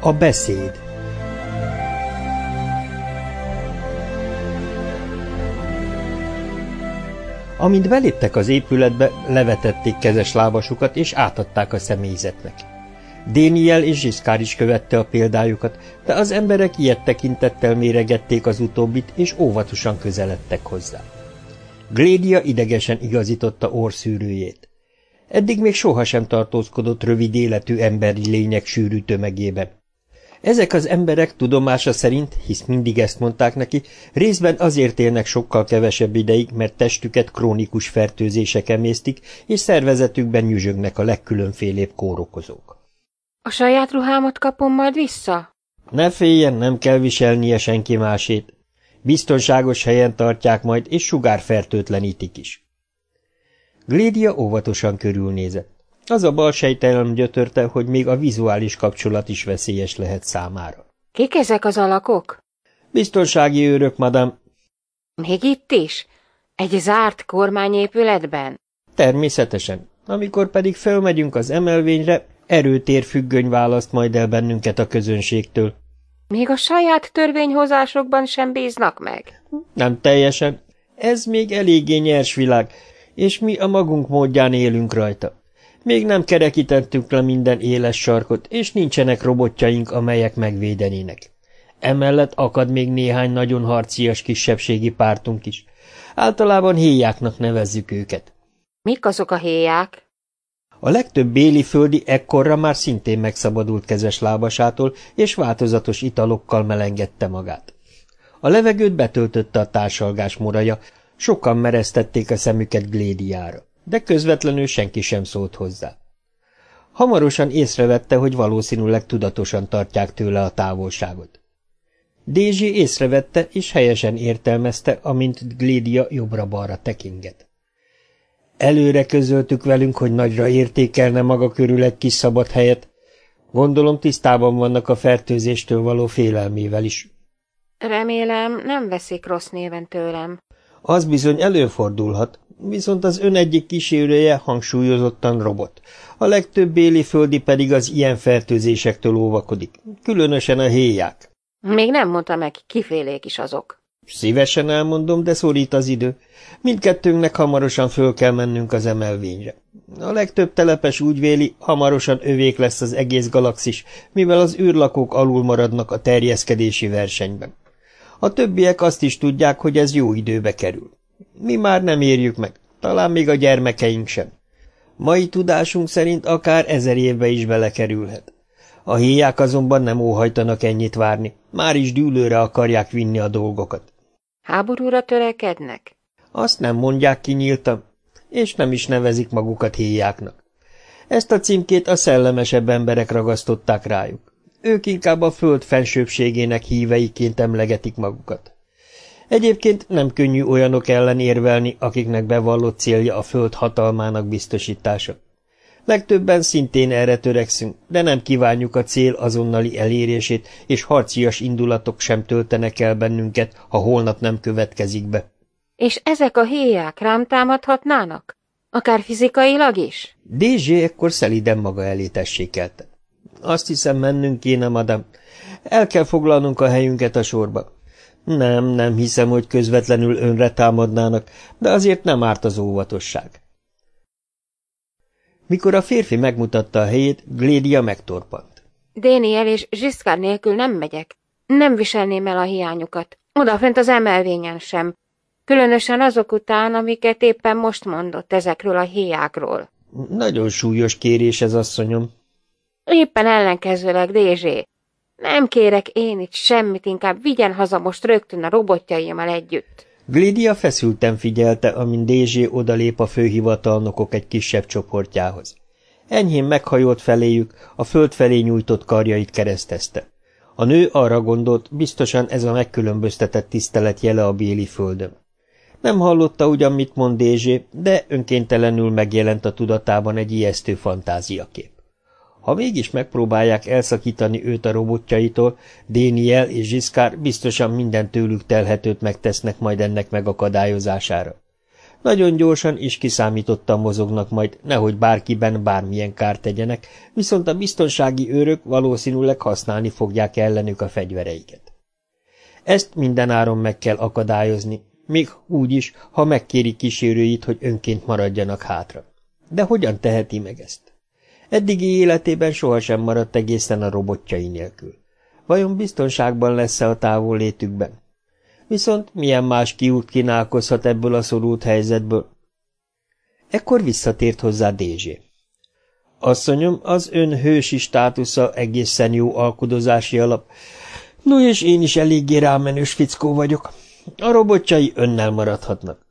A beszéd Amint beléptek az épületbe, levetették kezes lábasukat, és átadták a személyzetnek. Déniel és Zsiszkár is követte a példájukat, de az emberek ilyet tekintettel méregették az utóbbit, és óvatosan közeledtek hozzá. Glédia idegesen igazította orszűrőjét. Eddig még sohasem tartózkodott rövid életű emberi lények sűrű tömegében. Ezek az emberek tudomása szerint, hisz mindig ezt mondták neki, részben azért élnek sokkal kevesebb ideig, mert testüket krónikus fertőzések emésztik, és szervezetükben nyüzsögnek a legkülönfélébb kórokozók. A saját ruhámat kapom majd vissza? Ne féljen, nem kell viselnie senki másét. Biztonságos helyen tartják majd, és sugárfertőtlenítik is. Glédia óvatosan körülnézett. Az a bal sejtelem gyötörte, hogy még a vizuális kapcsolat is veszélyes lehet számára. Kik ezek az alakok? Biztonsági őrök, madam. Még itt is? Egy zárt kormányépületben? Természetesen. Amikor pedig felmegyünk az emelvényre, erőtér függöny választ majd el bennünket a közönségtől. Még a saját törvényhozásokban sem bíznak meg? Nem teljesen. Ez még eléggé nyers világ, és mi a magunk módján élünk rajta. Még nem kerekítettük le minden éles sarkot, és nincsenek robotjaink, amelyek megvédenének. Emellett akad még néhány nagyon harcias kisebbségi pártunk is. Általában héjáknak nevezzük őket. Mik azok a héják? A legtöbb béli földi ekkorra már szintén megszabadult kezes lábasától, és változatos italokkal melengedte magát. A levegőt betöltötte a társalgás moraja, sokan mereztették a szemüket Glédiára de közvetlenül senki sem szólt hozzá. Hamarosan észrevette, hogy valószínűleg tudatosan tartják tőle a távolságot. Dézsi észrevette és helyesen értelmezte, amint Glédia jobbra-balra tekinget. Előre közöltük velünk, hogy nagyra értékelne maga körül egy kis szabad helyet. Gondolom tisztában vannak a fertőzéstől való félelmével is. Remélem, nem veszik rossz néven tőlem. Az bizony előfordulhat, viszont az ön egyik kísérője hangsúlyozottan robot. A legtöbb béli földi pedig az ilyen fertőzésektől óvakodik, különösen a héják. Még nem mondta meg, kifélék is azok. Szívesen elmondom, de szorít az idő. Mindkettőnknek hamarosan föl kell mennünk az emelvényre. A legtöbb telepes úgy véli, hamarosan övék lesz az egész galaxis, mivel az űrlakók alul maradnak a terjeszkedési versenyben. A többiek azt is tudják, hogy ez jó időbe kerül. Mi már nem érjük meg, talán még a gyermekeink sem. Mai tudásunk szerint akár ezer évbe is belekerülhet. A héják azonban nem óhajtanak ennyit várni, már is dűlőre akarják vinni a dolgokat. Háborúra törekednek? Azt nem mondják ki nyíltan, és nem is nevezik magukat héjáknak. Ezt a címkét a szellemesebb emberek ragasztották rájuk. Ők inkább a föld fensőbségének híveiként emlegetik magukat. Egyébként nem könnyű olyanok ellen érvelni, akiknek bevallott célja a föld hatalmának biztosítása. Legtöbben szintén erre törekszünk, de nem kívánjuk a cél azonnali elérését, és harcias indulatok sem töltenek el bennünket, ha holnap nem következik be. És ezek a héják rám támadhatnának? Akár fizikailag is? Dézsé ekkor szeliden maga elé tessékelte. Azt hiszem, mennünk kéne, madam. El kell foglalnunk a helyünket a sorba. Nem, nem hiszem, hogy közvetlenül önre támadnának, de azért nem árt az óvatosság. Mikor a férfi megmutatta a helyét, Glédia megtorpant. Déniel és Zsiszkár nélkül nem megyek. Nem viselném el a hiányukat. Odafent az emelvényen sem. Különösen azok után, amiket éppen most mondott ezekről a héjákról. Nagyon súlyos kérés ez, asszonyom. Éppen ellenkezőleg, Dézsé. Nem kérek én itt semmit, inkább vigyen haza most rögtön a robotjaimmal együtt. Glidia feszülten figyelte, amint Dézsé odalép a főhivatalnokok egy kisebb csoportjához. Enyhén meghajolt feléjük, a föld felé nyújtott karjait keresztezte. A nő arra gondolt, biztosan ez a megkülönböztetett tisztelet jele a béli földön. Nem hallotta ugyan, mit mond Dézsé, de önkéntelenül megjelent a tudatában egy ijesztő fantáziakép. Ha mégis megpróbálják elszakítani őt a robotjaitól, Déniel és Zsiszkár biztosan minden tőlük telhetőt megtesznek majd ennek megakadályozására. Nagyon gyorsan és kiszámítottan mozognak majd, nehogy bárkiben bármilyen kárt tegyenek, viszont a biztonsági őrök valószínűleg használni fogják ellenük a fegyvereiket. Ezt mindenáron meg kell akadályozni, még úgy is, ha megkéri kísérőit, hogy önként maradjanak hátra. De hogyan teheti meg ezt? Eddigi életében sohasem maradt egészen a robotjai nélkül. Vajon biztonságban lesz-e a távol létükben? Viszont milyen más kiút kínálkozhat ebből a szorult helyzetből? Ekkor visszatért hozzá Dézsé. Asszonyom, az ön hősi státusza egészen jó alkudozási alap. No, és én is eléggé rámenős fickó vagyok. A robotjai önnel maradhatnak.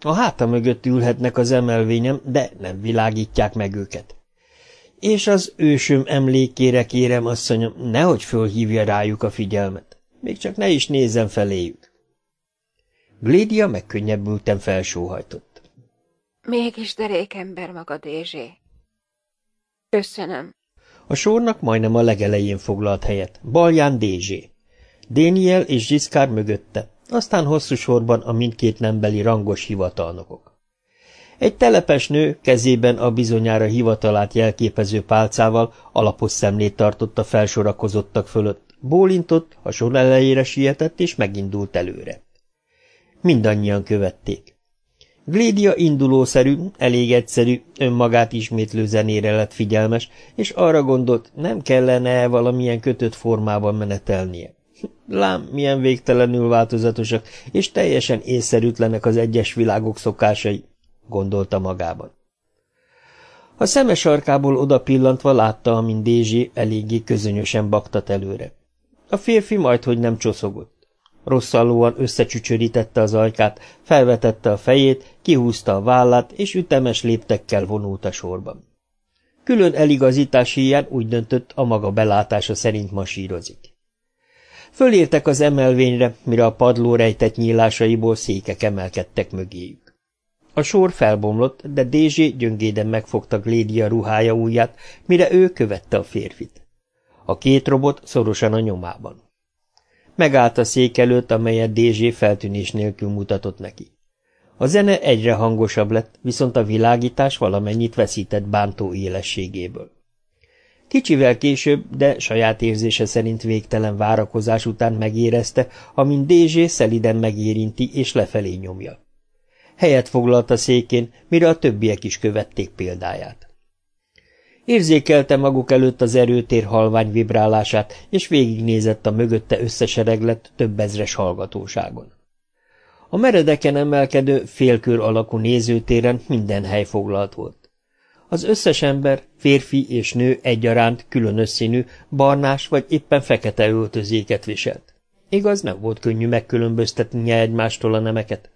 A háta mögött ülhetnek az emelvényem, de nem világítják meg őket. És az ősöm emlékére kérem, asszonyom, nehogy fölhívja rájuk a figyelmet. Még csak ne is nézzen feléjük. Glédia megkönnyebbülten felsóhajtott. Mégis derékember maga, Dézsé. Köszönöm. A sornak majdnem a legelején foglalt helyet, balján Dézsé. Déniel és Zsiszkár mögötte, aztán hosszú sorban a mindkét nembeli rangos hivatalnokok. Egy telepes nő kezében a bizonyára hivatalát jelképező pálcával alapos szemlét tartott a felsorakozottak fölött, bólintott, a sor elejére sietett és megindult előre. Mindannyian követték. Glédia indulószerű, elég egyszerű, önmagát ismétlő zenére lett figyelmes, és arra gondolt, nem kellene -e valamilyen kötött formában menetelnie. Lám, milyen végtelenül változatosak, és teljesen észszerűtlenek az egyes világok szokásai, gondolta magában. A szeme sarkából oda pillantva látta, amint Dézsi eléggé közönösen baktat előre. A férfi majdhogy nem csoszogott. Rosszallóan összecsücsörítette az ajkát, felvetette a fejét, kihúzta a vállát, és ütemes léptekkel vonult a sorban. Külön eligazítás hiány úgy döntött, a maga belátása szerint masírozik. Fölértek az emelvényre, mire a padló rejtett nyílásaiból székek emelkedtek mögéjük. A sor felbomlott, de Dézsé gyöngéden megfogta Glédia ruhája ujját, mire ő követte a férfit. A két robot szorosan a nyomában. Megállt a szék előtt, amelyet Dézsé feltűnés nélkül mutatott neki. A zene egyre hangosabb lett, viszont a világítás valamennyit veszített bántó élességéből. Kicsivel később, de saját érzése szerint végtelen várakozás után megérezte, amint Dézsé szeliden megérinti és lefelé nyomja. Helyet foglalt a székén, mire a többiek is követték példáját. Érzékelte maguk előtt az erőtér halvány vibrálását, és végignézett a mögötte összesereglett több ezres hallgatóságon. A meredeken emelkedő, félkör alakú nézőtéren minden hely foglalt volt. Az összes ember, férfi és nő egyaránt különös színű, barnás vagy éppen fekete öltözéket viselt. Igaz, nem volt könnyű megkülönböztetni egymástól a nemeket.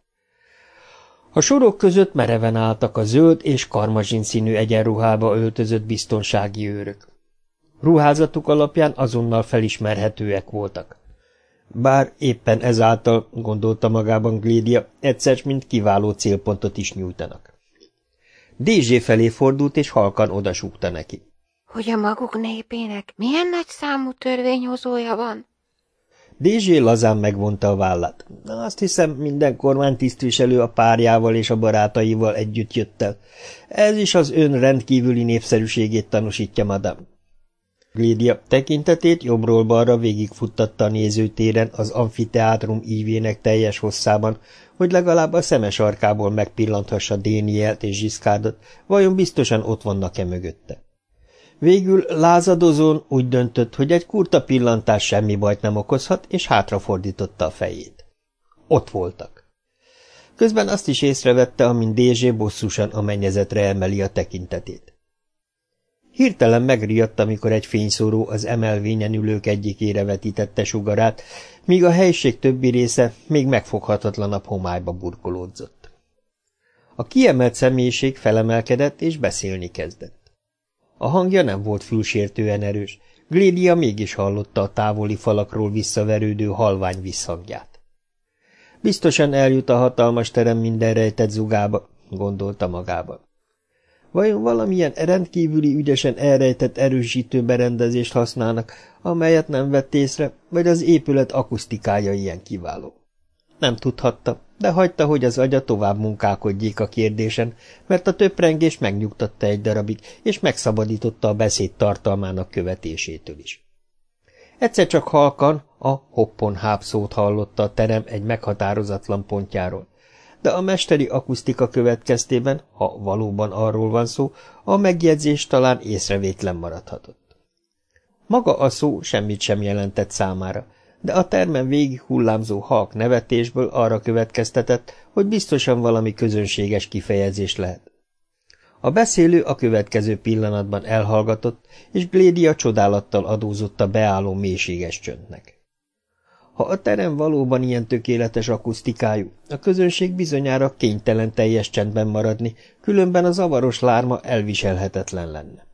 A sorok között mereven álltak a zöld és karmazsin színű egyenruhába öltözött biztonsági őrök. Ruházatuk alapján azonnal felismerhetőek voltak. Bár éppen ezáltal, gondolta magában Glédia, egyszer mint kiváló célpontot is nyújtanak. Dézsé felé fordult, és halkan odasúgta neki. – Hogy a maguk népének milyen nagy számú törvényhozója van? Dézsé lazán megvonta a vállát. Azt hiszem, minden kormánytisztviselő a párjával és a barátaival együtt jött el. Ez is az ön rendkívüli népszerűségét tanúsítja, madam. Glédia tekintetét jobbról balra végigfuttatta a nézőtéren az amfiteátrum ívének teljes hosszában, hogy legalább a szemes arkából megpillanthassa Dénielt és Zsiszkárdot, vajon biztosan ott vannak-e mögötte. Végül lázadozón úgy döntött, hogy egy kurta pillantás semmi bajt nem okozhat, és hátrafordította a fejét. Ott voltak. Közben azt is észrevette, amint Dézsé bosszusan a mennyezetre emeli a tekintetét. Hirtelen megriadt, amikor egy fényszóró az emelvényen ülők egyikére vetítette sugarát, míg a helység többi része még megfoghatatlanabb homályba burkolódzott. A kiemelt személyiség felemelkedett és beszélni kezdett. A hangja nem volt fülsértően erős, Glédia mégis hallotta a távoli falakról visszaverődő halvány visszhangját. Biztosan eljut a hatalmas terem minden rejtett zugába, gondolta magában. Vajon valamilyen rendkívüli ügyesen elrejtett erősítő berendezést használnak, amelyet nem vett észre, vagy az épület akusztikája ilyen kiváló? Nem tudhatta, de hagyta, hogy az agya tovább munkálkodjék a kérdésen, mert a töprengés megnyugtatta egy darabig, és megszabadította a beszéd tartalmának követésétől is. Egyszer csak halkan a hoppon hápszót hallotta a terem egy meghatározatlan pontjáról, de a mesteri akusztika következtében, ha valóban arról van szó, a megjegyzés talán észrevétlen maradhatott. Maga a szó semmit sem jelentett számára, de a termen végig hullámzó halk nevetésből arra következtetett, hogy biztosan valami közönséges kifejezés lehet. A beszélő a következő pillanatban elhallgatott, és Glédia csodálattal adózott a beálló mélységes csöndnek. Ha a terem valóban ilyen tökéletes akusztikájú, a közönség bizonyára kénytelen teljes csendben maradni, különben a zavaros lárma elviselhetetlen lenne.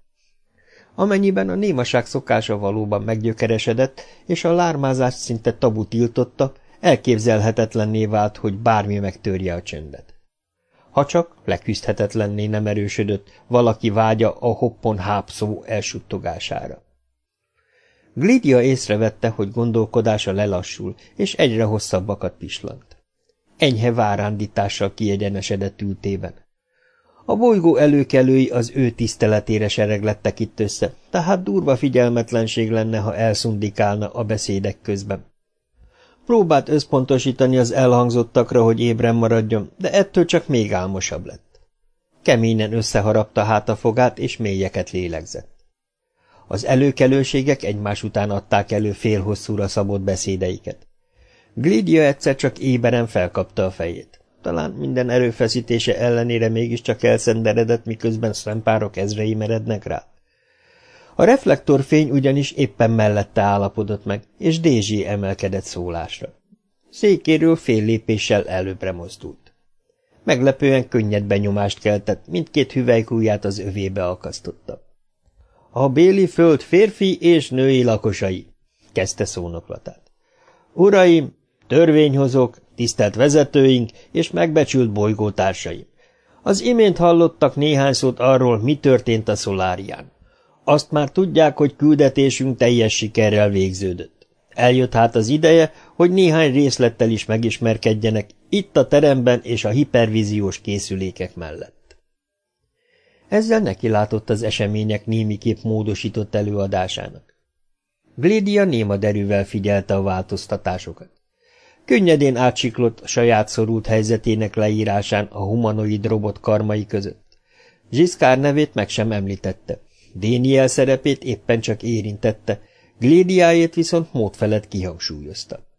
Amennyiben a némaság szokása valóban meggyökeresedett, és a lármázást szinte tabu tiltotta, elképzelhetetlenné vált, hogy bármi megtörje a csöndet. Ha csak leküzdhetetlenné nem erősödött valaki vágya a hoppon hápszó elsuttogására. Glidia észrevette, hogy gondolkodása lelassul, és egyre hosszabbakat pislant. Enyhe várándítással kiegyenesedett ültében. A bolygó előkelői az ő tiszteletére sereglettek itt össze, tehát durva figyelmetlenség lenne, ha elszundikálna a beszédek közben. Próbált összpontosítani az elhangzottakra, hogy ébren maradjon, de ettől csak még álmosabb lett. Keményen összeharapta hát a fogát, és mélyeket lélegzett. Az előkelőségek egymás után adták elő félhosszúra szabott beszédeiket. Glidia egyszer csak éberen felkapta a fejét. Talán minden erőfeszítése ellenére mégiscsak elszenderedett, miközben szempárok ezrei merednek rá. A reflektorfény ugyanis éppen mellette állapodott meg, és Dézsi emelkedett szólásra. Székéről fél lépéssel előbbre mozdult. Meglepően könnyed benyomást keltett, mindkét hüvelykújját az övébe akasztotta. A béli föld férfi és női lakosai, kezdte szónoklatát. Uraim, törvényhozók, tisztelt vezetőink és megbecsült bolygótársaim. Az imént hallottak néhány szót arról, mi történt a szolárián. Azt már tudják, hogy küldetésünk teljes sikerrel végződött. Eljött hát az ideje, hogy néhány részlettel is megismerkedjenek itt a teremben és a hipervíziós készülékek mellett. Ezzel nekilátott az események némiképp módosított előadásának. Glédia néma derűvel figyelte a változtatásokat. Könnyedén átsiklott saját szorult helyzetének leírásán a humanoid robot karmai között. Zsiszkár nevét meg sem említette. Déniel szerepét éppen csak érintette, Glédiájét viszont mód felett kihangsúlyozta.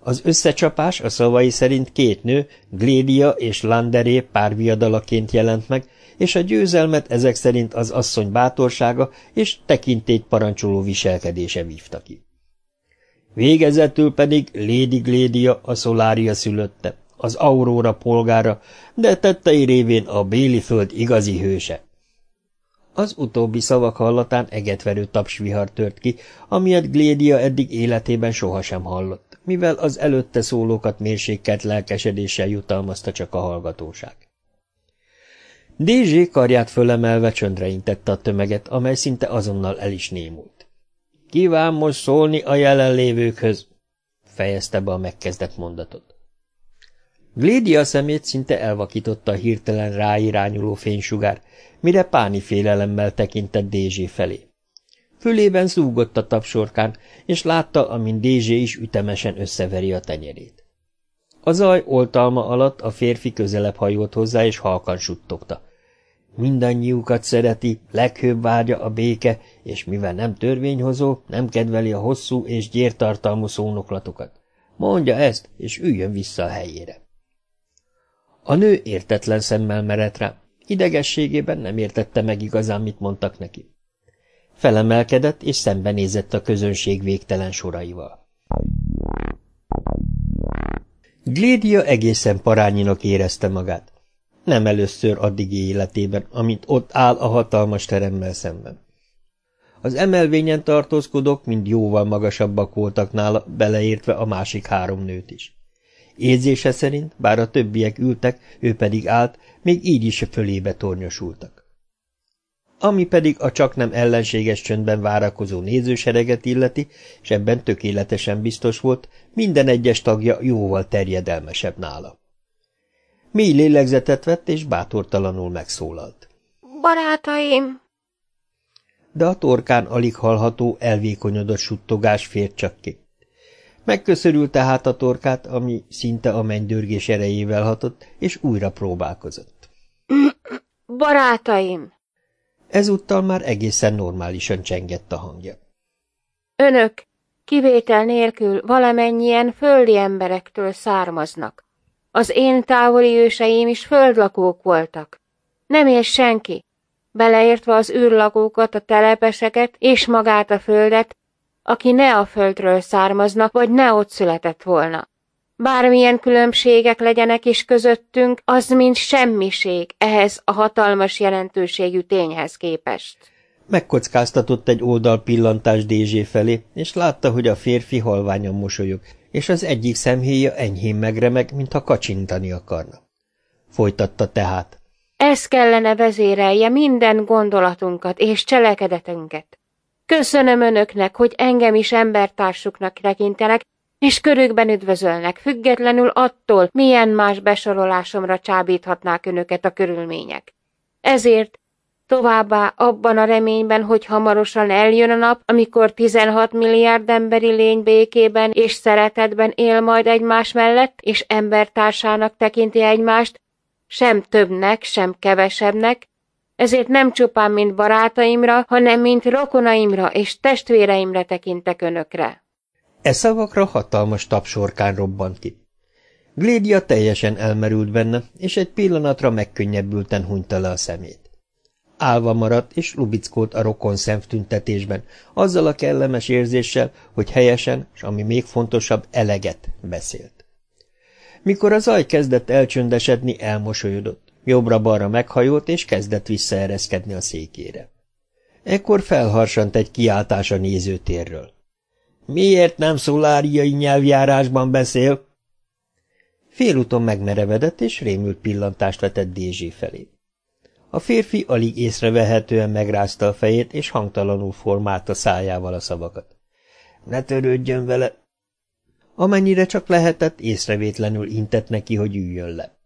Az összecsapás a szavai szerint két nő, Glédia és Landeré párviadalaként jelent meg, és a győzelmet ezek szerint az asszony bátorsága és tekintélyt parancsoló viselkedése vívta ki. Végezetül pedig Lady Glédia a Szolária szülötte, az Aurora polgára, de tettei révén a Béli föld igazi hőse. Az utóbbi szavak hallatán egetverő tapsvihar tört ki, amilyet Glédia eddig életében sohasem hallott, mivel az előtte szólókat mérsékelt lelkesedéssel jutalmazta csak a hallgatóság. Dézsé karját fölemelve csöndre intette a tömeget, amely szinte azonnal el is némult. Kíván most szólni a jelenlévőkhöz, fejezte be a megkezdett mondatot. Glédia szemét szinte elvakította a hirtelen ráirányuló fénysugár, mire páni félelemmel tekintett Dézsé felé. Fülében zúgott a tapsorkán, és látta, amint Dézsé is ütemesen összeveri a tenyerét. A zaj oltalma alatt a férfi közelebb hajolt hozzá, és halkan suttogta. Mindannyiukat szereti, leghőbb vágya a béke, és mivel nem törvényhozó, nem kedveli a hosszú és gyértartalmú szónoklatokat. Mondja ezt, és üljön vissza a helyére. A nő értetlen szemmel merett rá, idegességében nem értette meg igazán, mit mondtak neki. Felemelkedett, és szembenézett a közönség végtelen soraival. Glédia egészen parányinak érezte magát. Nem először addigi életében, amint ott áll a hatalmas teremmel szemben. Az emelvényen tartózkodók mind jóval magasabbak voltak nála, beleértve a másik három nőt is. Érzése szerint, bár a többiek ültek, ő pedig állt, még így is fölébe tornyosultak. Ami pedig a csak nem ellenséges csöndben várakozó nézősereget illeti, és ebben tökéletesen biztos volt, minden egyes tagja jóval terjedelmesebb nála. Mély lélegzetet vett, és bátortalanul megszólalt. Barátaim! De a torkán alig hallható, elvékonyodott suttogás fért csak ki. Megköszörült tehát a torkát, ami szinte a mennydörgés erejével hatott, és újra próbálkozott. Barátaim! Ezúttal már egészen normálisan csengett a hangja. Önök, kivétel nélkül valamennyien földi emberektől származnak. Az én távoli őseim is földlakók voltak. Nem ér senki, beleértve az űrlakókat, a telepeseket és magát a földet, aki ne a földről származna, vagy ne ott született volna. Bármilyen különbségek legyenek is közöttünk, az mind semmiség ehhez a hatalmas jelentőségű tényhez képest. Megkockáztatott egy oldal pillantás Dézsé felé, és látta, hogy a férfi halványan mosolyog, és az egyik szemhéja enyhén megremeg, mintha kacsintani akarna. Folytatta tehát. Ez kellene vezérelje minden gondolatunkat és cselekedetünket. Köszönöm önöknek, hogy engem is embertársuknak tekintenek, és körükben üdvözölnek, függetlenül attól, milyen más besorolásomra csábíthatnák önöket a körülmények. Ezért Továbbá abban a reményben, hogy hamarosan eljön a nap, amikor 16 milliárd emberi lény békében és szeretetben él majd egymás mellett, és embertársának tekinti egymást, sem többnek, sem kevesebbnek, ezért nem csupán mint barátaimra, hanem mint rokonaimra és testvéreimre tekintek önökre. E szavakra hatalmas tapsorkán robbant ki. Glédia teljesen elmerült benne, és egy pillanatra megkönnyebbülten hunyta le a szemét. Álva maradt, és lubickolt a rokon szemtüntetésben, azzal a kellemes érzéssel, hogy helyesen, és ami még fontosabb, eleget beszélt. Mikor a zaj kezdett elcsöndesedni, elmosolyodott, jobbra-balra meghajolt, és kezdett visszaereszkedni a székére. Ekkor felharsant egy kiáltás a nézőtérről. – Miért nem szoláriai nyelvjárásban beszél? Félúton megmerevedett, és rémült pillantást vetett Dézsé felé. A férfi alig észrevehetően megrázta a fejét, és hangtalanul formálta szájával a szavakat. Ne törődjön vele! Amennyire csak lehetett, észrevétlenül intett neki, hogy üljön le.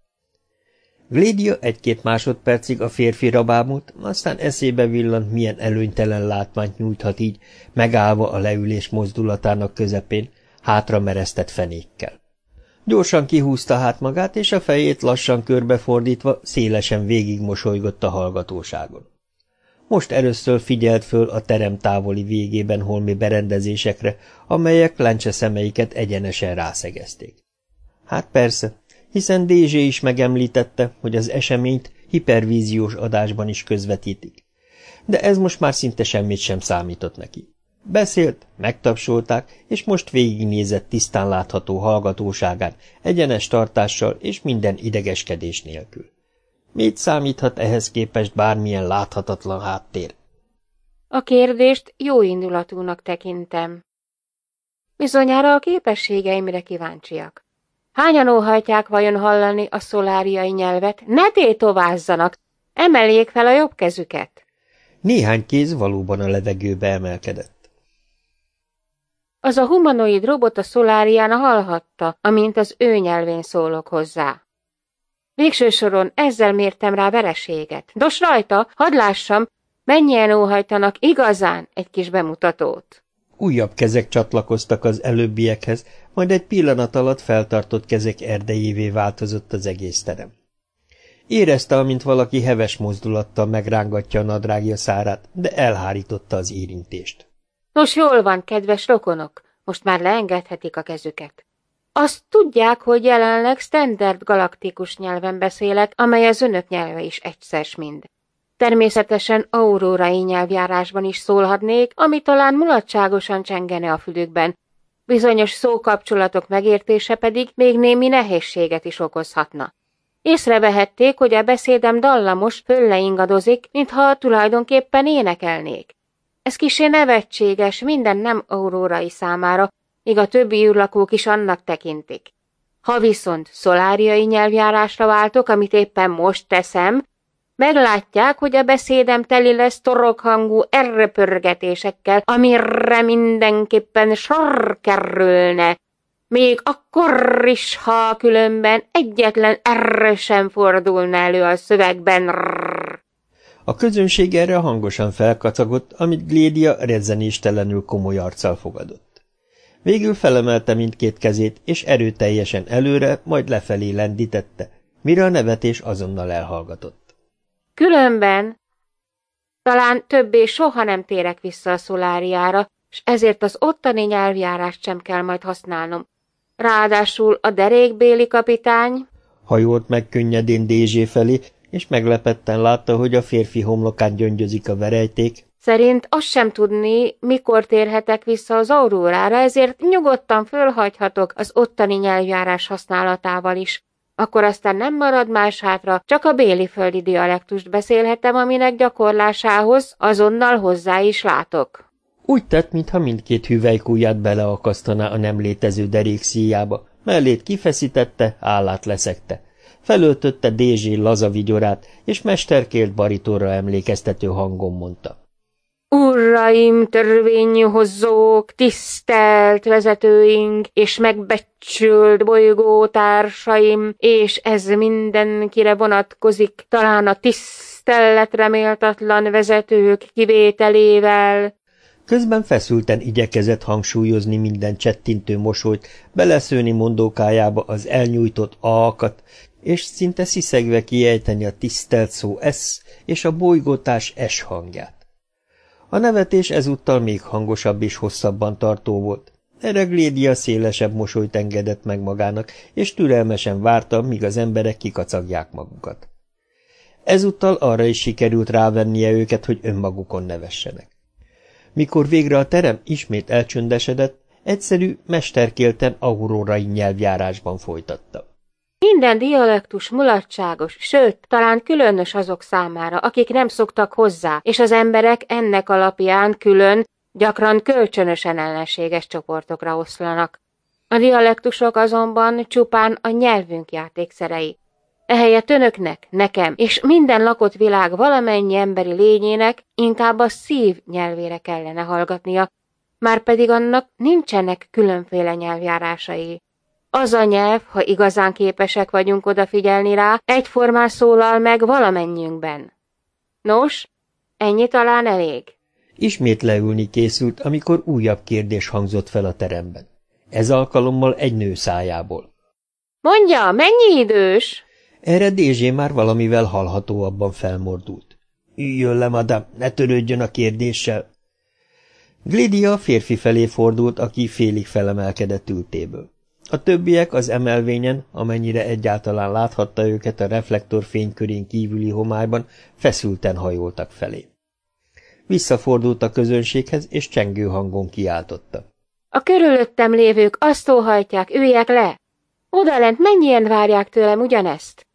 Glédia egy-két másodpercig a férfi rabámult, aztán eszébe villant, milyen előnytelen látmányt nyújthat így, megállva a leülés mozdulatának közepén, hátra meresztett fenékkel. Gyorsan kihúzta hát magát, és a fejét lassan körbefordítva szélesen végigmosolygott a hallgatóságon. Most először figyelt föl a terem távoli végében holmi berendezésekre, amelyek lencse szemeiket egyenesen rászegezték. Hát persze, hiszen Dézsé is megemlítette, hogy az eseményt hipervíziós adásban is közvetítik. De ez most már szinte semmit sem számított neki. Beszélt, megtapsolták, és most végignézett tisztán látható hallgatóságán, egyenes tartással és minden idegeskedés nélkül. Mit számíthat ehhez képest bármilyen láthatatlan háttér? A kérdést jó indulatúnak tekintem. Bizonyára a képességeimre kíváncsiak. Hányan óhajtják vajon hallani a szoláriai nyelvet? Ne tétovázzanak! Emeljék fel a jobb kezüket! Néhány kéz valóban a levegőbe emelkedett. Az a humanoid robot a szolárián hallhatta, amint az ő nyelvén szólok hozzá. Végső soron ezzel mértem rá vereséget. Dos rajta, hadd lássam, mennyien óhajtanak igazán egy kis bemutatót. Újabb kezek csatlakoztak az előbbiekhez, majd egy pillanat alatt feltartott kezek erdejévé változott az egész terem. Érezte, amint valaki heves mozdulattal megrángatja a nadrágja szárát, de elhárította az érintést. Nos, jól van, kedves rokonok, most már leengedhetik a kezüket. Azt tudják, hogy jelenleg standard galaktikus nyelven beszélek, amely az önök nyelve is egyszer mind. Természetesen aurórai nyelvjárásban is szólhatnék, ami talán mulatságosan csengene a fülükben, bizonyos szókapcsolatok megértése pedig még némi nehézséget is okozhatna. Észrevehették, hogy a beszédem dallamos, fölleingadozik, mintha tulajdonképpen énekelnék. Ez kisé nevetséges minden nem aurórai számára, míg a többi űrlakók is annak tekintik. Ha viszont szoláriai nyelvjárásra váltok, amit éppen most teszem, meglátják, hogy a beszédem teli lesz torokhangú errepörgetésekkel, amire mindenképpen sor kerülne, Még akkor is, ha különben egyetlen erre sem fordulna elő a szövegben. A közönség erre hangosan felkacagott, amit Glédia redzenéstelenül komoly arccal fogadott. Végül felemelte mindkét kezét, és erőteljesen előre, majd lefelé lendítette, mire a nevetés azonnal elhallgatott. Különben talán többé soha nem térek vissza a szoláriára, és ezért az ottani nyelvjárást sem kell majd használnom. Ráadásul a derékbéli kapitány... Hajolt meg könnyedén Dézsé felé, és meglepetten látta, hogy a férfi homlokán gyöngyözik a verejték. Szerint azt sem tudni, mikor térhetek vissza az aurórára, ezért nyugodtan fölhagyhatok az ottani nyelvjárás használatával is. Akkor aztán nem marad más hátra, csak a béliföldi dialektust beszélhetem, aminek gyakorlásához azonnal hozzá is látok. Úgy tett, mintha mindkét hüvelykújját beleakasztaná a nem létező derék szíjába, mellét kifeszítette, állát leszekte. Felöltötte Dézsé laza vigyorát, és mesterkélt baritorra emlékeztető hangon mondta. Uraim, törvényhozók, tisztelt vezetőink, és megbecsült bolygótársaim, és ez mindenkire vonatkozik, talán a tiszteletre méltatlan vezetők kivételével, Közben feszülten igyekezett hangsúlyozni minden csettintő mosolyt, beleszőni mondókájába az elnyújtott a-kat, és szinte sziszegve kiejteni a tisztelt szó S és a bolygótás S hangját. A nevetés ezúttal még hangosabb és hosszabban tartó volt. Ereglédia szélesebb mosolyt engedett meg magának, és türelmesen várta, míg az emberek kikacagják magukat. Ezúttal arra is sikerült rávennie őket, hogy önmagukon nevessenek. Mikor végre a terem ismét elcsöndesedett, egyszerű, mesterkélten aurórai nyelvjárásban folytatta. Minden dialektus mulatságos, sőt, talán különös azok számára, akik nem szoktak hozzá, és az emberek ennek alapján külön, gyakran kölcsönösen ellenséges csoportokra oszlanak. A dialektusok azonban csupán a nyelvünk játékszerei. Ehelyett önöknek, nekem és minden lakott világ valamennyi emberi lényének inkább a szív nyelvére kellene hallgatnia, már pedig annak nincsenek különféle nyelvjárásai. Az a nyelv, ha igazán képesek vagyunk odafigyelni rá, egyformán szólal meg valamennyiünkben. Nos, ennyi talán elég. Ismét leülni készült, amikor újabb kérdés hangzott fel a teremben. Ez alkalommal egy nő szájából. Mondja, mennyi idős? Erre Dézsé már valamivel hallhatóabban felmordult. Üljön le, madam, ne törődjön a kérdéssel. Glidia férfi felé fordult, aki félig felemelkedett ültéből. A többiek az emelvényen, amennyire egyáltalán láthatta őket a reflektor fénykörén kívüli homályban, feszülten hajoltak felé. Visszafordult a közönséghez, és csengő hangon kiáltotta. A körülöttem lévők azt óhajtják, üljek le! Odalent mennyien várják tőlem ugyanezt?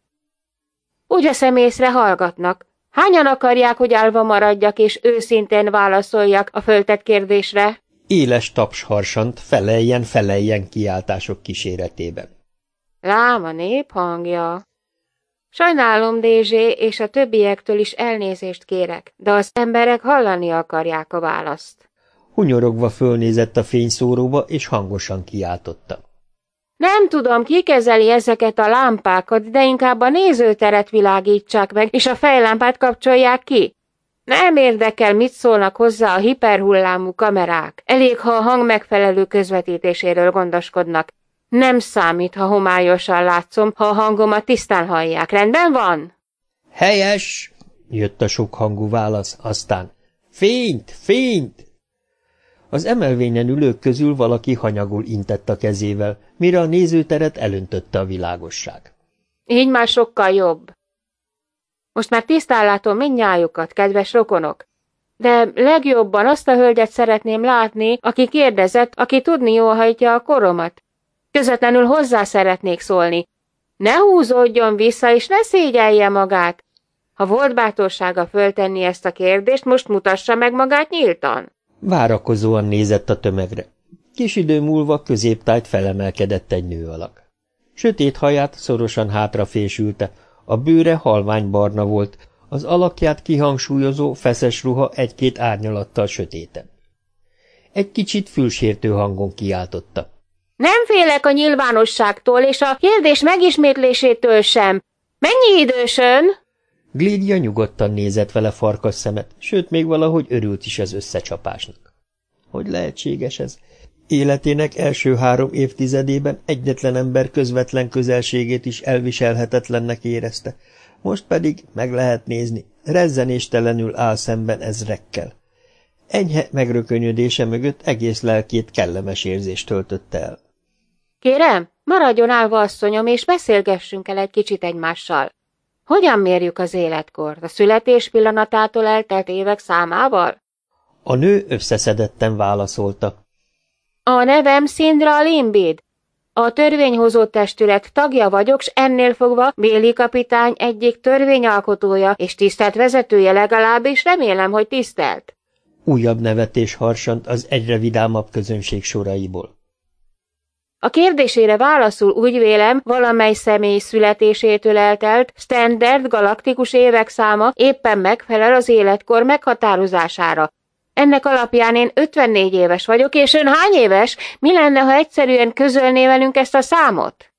Úgy a szemészre hallgatnak. Hányan akarják, hogy állva maradjak, és őszintén válaszoljak a föltett kérdésre? Éles taps harsant, feleljen, feleljen kiáltások kíséretében. Lám a nép hangja. Sajnálom, Dézsé, és a többiektől is elnézést kérek, de az emberek hallani akarják a választ. Hunyorogva fölnézett a fényszóróba, és hangosan kiáltotta. Nem tudom, ki kezeli ezeket a lámpákat, de inkább a nézőteret világítsák meg, és a fejlámpát kapcsolják ki. Nem érdekel, mit szólnak hozzá a hiperhullámú kamerák. Elég, ha a hang megfelelő közvetítéséről gondoskodnak. Nem számít, ha homályosan látszom, ha a hangomat tisztán hallják. Rendben van? Helyes! jött a sok hangú válasz, aztán fényt, fényt! Az emelvényen ülők közül valaki hanyagul intett a kezével, mire a nézőteret elöntötte a világosság. Így már sokkal jobb. Most már tisztán látom mindnyájukat, kedves rokonok. De legjobban azt a hölgyet szeretném látni, aki kérdezett, aki tudni jól hajtja a koromat. Közvetlenül hozzá szeretnék szólni. Ne húzódjon vissza, és ne szégyelje magát. Ha volt bátorsága föltenni ezt a kérdést, most mutassa meg magát nyíltan. Várakozóan nézett a tömegre. Kis idő múlva középtájt felemelkedett egy nő alak. Sötét haját szorosan hátrafésülte, a bőre halvány barna volt, az alakját kihangsúlyozó, feszes ruha egy-két árnyalattal sötéten. Egy kicsit fülsértő hangon kiáltotta. Nem félek a nyilvánosságtól és a kérdés megismétlésétől sem. Mennyi idősön? Glídia nyugodtan nézett vele farkas szemet, sőt, még valahogy örült is az összecsapásnak. Hogy lehetséges ez? Életének első három évtizedében egyetlen ember közvetlen közelségét is elviselhetetlennek érezte, most pedig meg lehet nézni, rezzenéstelenül áll szemben ezrekkel. Enyhe megrökönyödése mögött egész lelkét kellemes érzés töltötte el. Kérem, maradjon állva, asszonyom, és beszélgessünk el egy kicsit egymással. Hogyan mérjük az életkort? A születés pillanatától eltelt évek számával? A nő összeszedetten válaszolta. A nevem Szindra Limbid. A törvényhozó testület tagja vagyok, s ennél fogva Béli kapitány egyik törvényalkotója és tisztelt vezetője legalábbis remélem, hogy tisztelt. Újabb nevetés harsant az egyre vidámabb közönség soraiból. A kérdésére válaszul úgy vélem, valamely személy születésétől eltelt standard galaktikus évek száma éppen megfelel az életkor meghatározására. Ennek alapján én 54 éves vagyok, és ön hány éves? Mi lenne, ha egyszerűen közölné velünk ezt a számot?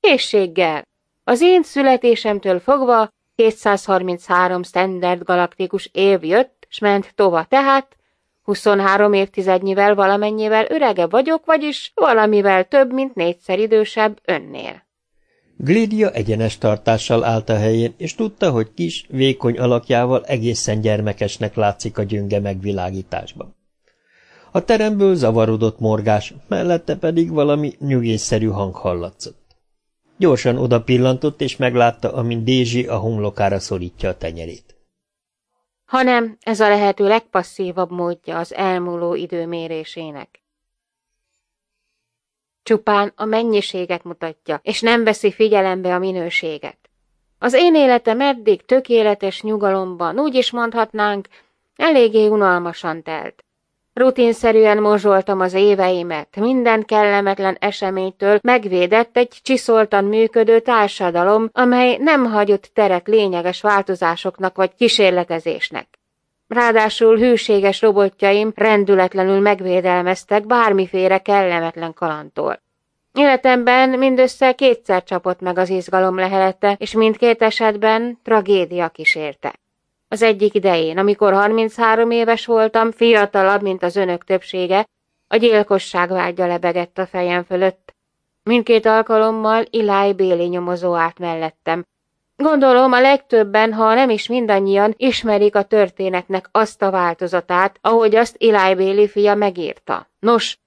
Készséggel. Az én születésemtől fogva 233 standard galaktikus év jött, s ment tova, tehát 23 évtizednyivel valamennyivel öregebb vagyok, vagyis valamivel több, mint négyszer idősebb önnél. Glidia egyenes tartással állt a helyén, és tudta, hogy kis, vékony alakjával egészen gyermekesnek látszik a gyönge megvilágításban. A teremből zavarodott morgás, mellette pedig valami nyugészszerű hang hallatszott. Gyorsan oda pillantott, és meglátta, amint Dézsi a homlokára szorítja a tenyerét hanem ez a lehető legpasszívabb módja az elmúló idő mérésének. Csupán a mennyiséget mutatja, és nem veszi figyelembe a minőséget. Az én életem eddig tökéletes nyugalomban, úgy is mondhatnánk, eléggé unalmasan telt. Rutinszerűen mozsoltam az éveimet, minden kellemetlen eseménytől megvédett egy csiszoltan működő társadalom, amely nem hagyott teret lényeges változásoknak vagy kísérletezésnek. Ráadásul hűséges robotjaim rendületlenül megvédelmeztek bármiféle kellemetlen kalantól. Életemben mindössze kétszer csapott meg az izgalom lehelete, és mindkét esetben tragédia kísérte. Az egyik idején, amikor 33 éves voltam, fiatalabb, mint az önök többsége, a gyilkosság vágya lebegett a fejem fölött. Mindkét alkalommal Eli Béli nyomozó állt mellettem. Gondolom a legtöbben, ha nem is mindannyian, ismerik a történetnek azt a változatát, ahogy azt Eli Béli fia megírta. Nos,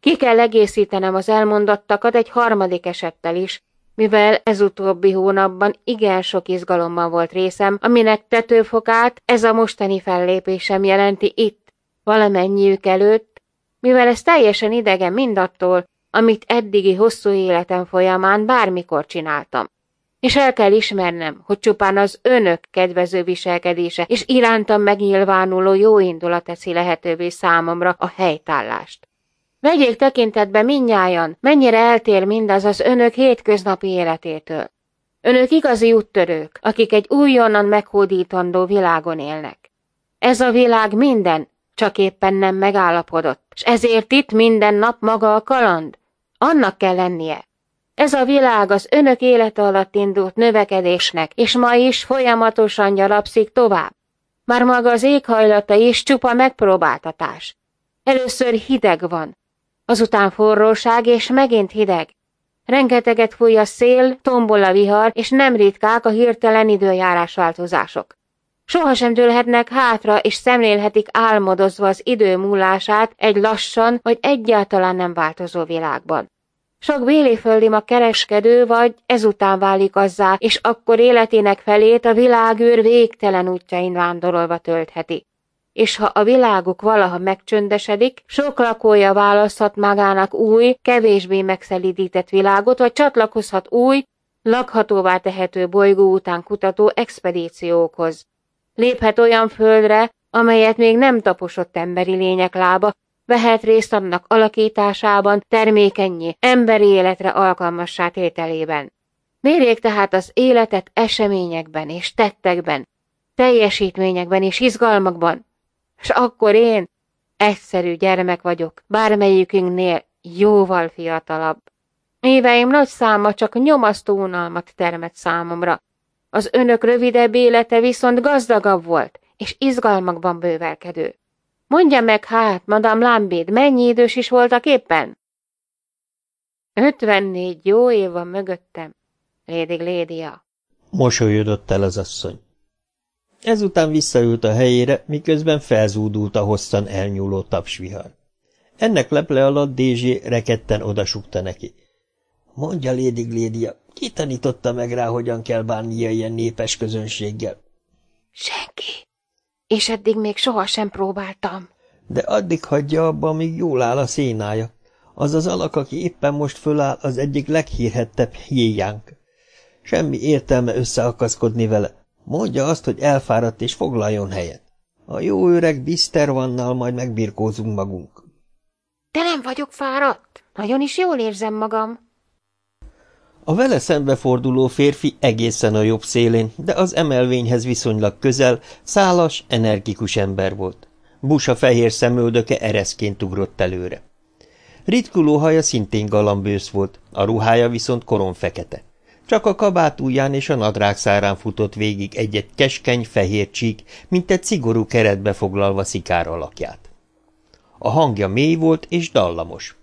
ki kell egészítenem az elmondottakat egy harmadik esettel is, mivel ez utóbbi hónapban igen sok izgalomban volt részem, aminek tetőfokát ez a mostani fellépésem jelenti itt, valamennyiük előtt, mivel ez teljesen idegen mindattól, amit eddigi hosszú életem folyamán bármikor csináltam. És el kell ismernem, hogy csupán az önök kedvező viselkedése és irántam megnyilvánuló jó indulat teszi lehetővé számomra a helytállást. Vegyék tekintetbe minnyájan, mennyire eltér mindaz az önök hétköznapi életétől. Önök igazi úttörők, akik egy újonnan meghódítandó világon élnek. Ez a világ minden, csak éppen nem megállapodott, és ezért itt minden nap maga a kaland. Annak kell lennie. Ez a világ az önök élete alatt indult növekedésnek, és ma is folyamatosan gyalapszik tovább. Már maga az éghajlata is csupa megpróbáltatás. Először hideg van, azután forróság és megint hideg. Rengeteget fúj a szél, tombol a vihar, és nem ritkák a hirtelen időjárás változások. Sohasem dőlhetnek hátra, és szemlélhetik álmodozva az idő múlását egy lassan vagy egyáltalán nem változó világban. Sok béliföldi ma kereskedő vagy ezután válik azzá, és akkor életének felét a világűr végtelen útjain vándorolva töltheti és ha a világuk valaha megcsöndesedik, sok lakója választhat magának új, kevésbé megszelidített világot, vagy csatlakozhat új, lakhatóvá tehető bolygó után kutató expedíciókhoz. Léphet olyan földre, amelyet még nem taposott emberi lények lába, vehet részt annak alakításában, termékenyé, emberi életre alkalmassá tételében. Mérjék tehát az életet eseményekben és tettekben, teljesítményekben és izgalmakban, és akkor én egyszerű gyermek vagyok, bármelyikünknél Jóval fiatalabb. Éveim nagy száma csak nyomasztó unalmat termett számomra. Az önök rövidebb élete viszont gazdagabb volt, és izgalmakban bővelkedő. Mondja meg hát, Madame Lambid, mennyi idős is voltak éppen? Ötvennégy jó év van mögöttem, Lady Lédia. Mosolyodott el az asszony. Ezután visszaült a helyére, miközben felzúdult a hosszan elnyúló tapsvihar. Ennek leple alatt Dézsé reketten odasukta neki. Mondja, Lady Glédia, ki tanította meg rá, hogyan kell bánnia ilyen népes közönséggel? Senki. És eddig még sohasem próbáltam. De addig hagyja abba, amíg jól áll a szénája. Az az alak, aki éppen most föláll, az egyik leghírhettebb hiéjánk. Semmi értelme összeakaszkodni vele. Mondja azt, hogy elfáradt és foglaljon helyet. A jó öreg Bister vannal majd megbirkózunk magunk. De nem vagyok fáradt. Nagyon is jól érzem magam. A vele szembeforduló férfi egészen a jobb szélén, de az emelvényhez viszonylag közel, szálas, energikus ember volt. Busa fehér szemöldöke ereszként ugrott előre. Ritkuló haja szintén galambősz volt, a ruhája viszont koron fekete. Csak a kabát ujján és a nadrág szárán futott végig egy-egy keskeny, fehér csík, mint egy szigorú keretbe foglalva szikár alakját. A hangja mély volt és dallamos.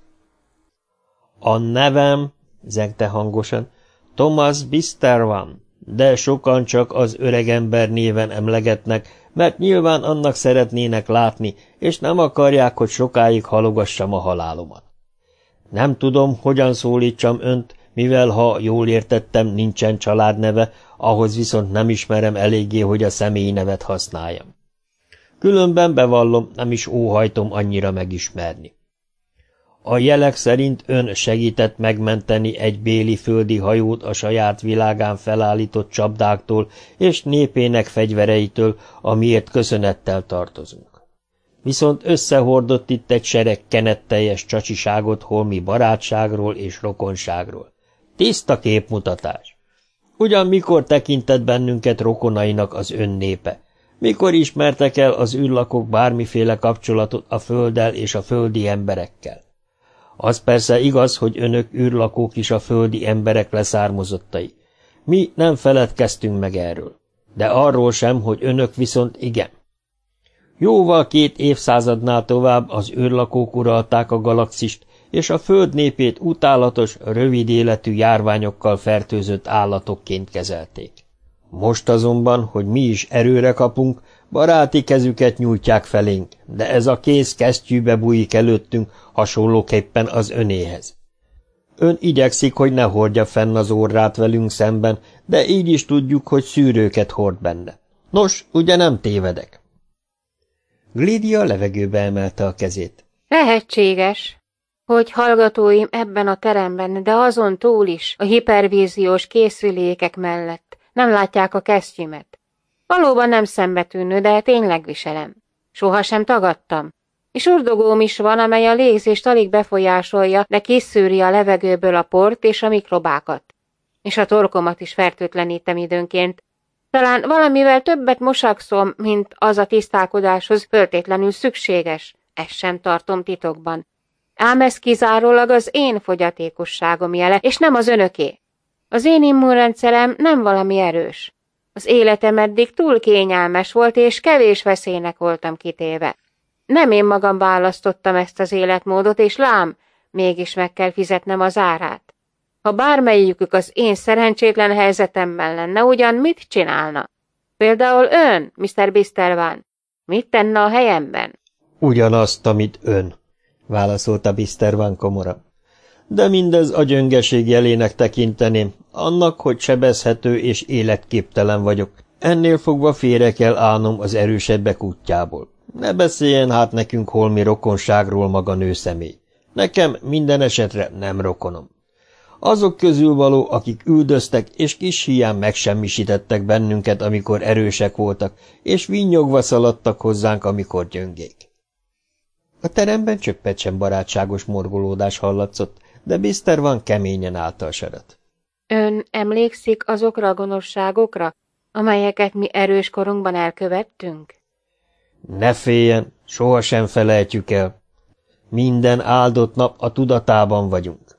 – A nevem zengte hangosan. Thomas Bister van, de sokan csak az öregember néven emlegetnek, mert nyilván annak szeretnének látni, és nem akarják, hogy sokáig halogassam a halálomat. Nem tudom, hogyan szólítsam önt, mivel, ha jól értettem, nincsen családneve, ahhoz viszont nem ismerem eléggé, hogy a személyi nevet használjam. Különben bevallom, nem is óhajtom annyira megismerni. A jelek szerint ön segített megmenteni egy béli földi hajót a saját világán felállított csapdáktól és népének fegyvereitől, amiért köszönettel tartozunk. Viszont összehordott itt egy sereg kenetteljes csacsiságot holmi barátságról és rokonságról. Tiszta képmutatás. Ugyan mikor tekintett bennünket rokonainak az ön népe? Mikor ismertek el az űrlakok bármiféle kapcsolatot a földdel és a földi emberekkel? Az persze igaz, hogy önök űrlakók is a földi emberek leszármazottai. Mi nem feledkeztünk meg erről. De arról sem, hogy önök viszont igen. Jóval két évszázadnál tovább az űrlakók uralták a galaxist, és a föld népét utálatos, rövid életű járványokkal fertőzött állatokként kezelték. Most azonban, hogy mi is erőre kapunk, Baráti kezüket nyújtják felénk, de ez a kéz kesztyűbe bújik előttünk, hasonlóképpen az önéhez. Ön igyekszik, hogy ne hordja fenn az orrát velünk szemben, de így is tudjuk, hogy szűrőket hord benne. Nos, ugye nem tévedek? Glidia levegőbe emelte a kezét. Lehetséges, hogy hallgatóim ebben a teremben, de azon túl is, a hipervíziós készülékek mellett nem látják a kesztyümet. Valóban nem szembetűnő, de tényleg viselem. Soha sem tagadtam. És urdogóm is van, amely a légzést alig befolyásolja, de kiszűri a levegőből a port és a mikrobákat. És a torkomat is fertőtlenítem időnként. Talán valamivel többet mosakszom, mint az a tisztálkodáshoz föltétlenül szükséges. Ezt sem tartom titokban. Ám ez kizárólag az én fogyatékosságom jele, és nem az önöké. Az én immunrendszerem nem valami erős. Az életem eddig túl kényelmes volt, és kevés veszélynek voltam kitéve. Nem én magam választottam ezt az életmódot, és lám, mégis meg kell fizetnem az árát. Ha bármelyikük az én szerencsétlen helyzetemben lenne, ugyan mit csinálna? Például ön, Mr. Bisterván, mit tenne a helyemben? Ugyanazt, amit ön, válaszolta Bisterván komora de mindez a gyöngeség jelének tekinteném, annak, hogy sebezhető és életképtelen vagyok. Ennél fogva félre kell állnom az erősebbek útjából. Ne beszéljen hát nekünk holmi rokonságról maga nőszemély. Nekem minden esetre nem rokonom. Azok közül való, akik üldöztek, és kis hián megsemmisítettek bennünket, amikor erősek voltak, és vinnyogva szaladtak hozzánk, amikor gyöngék. A teremben csöppet sem barátságos morgolódás hallatszott, de Bister van keményen állta a seret. Ön emlékszik azokra a gonoszságokra, amelyeket mi erős korunkban elkövettünk? Ne féljen, sohasem felejtjük el. Minden áldott nap a tudatában vagyunk.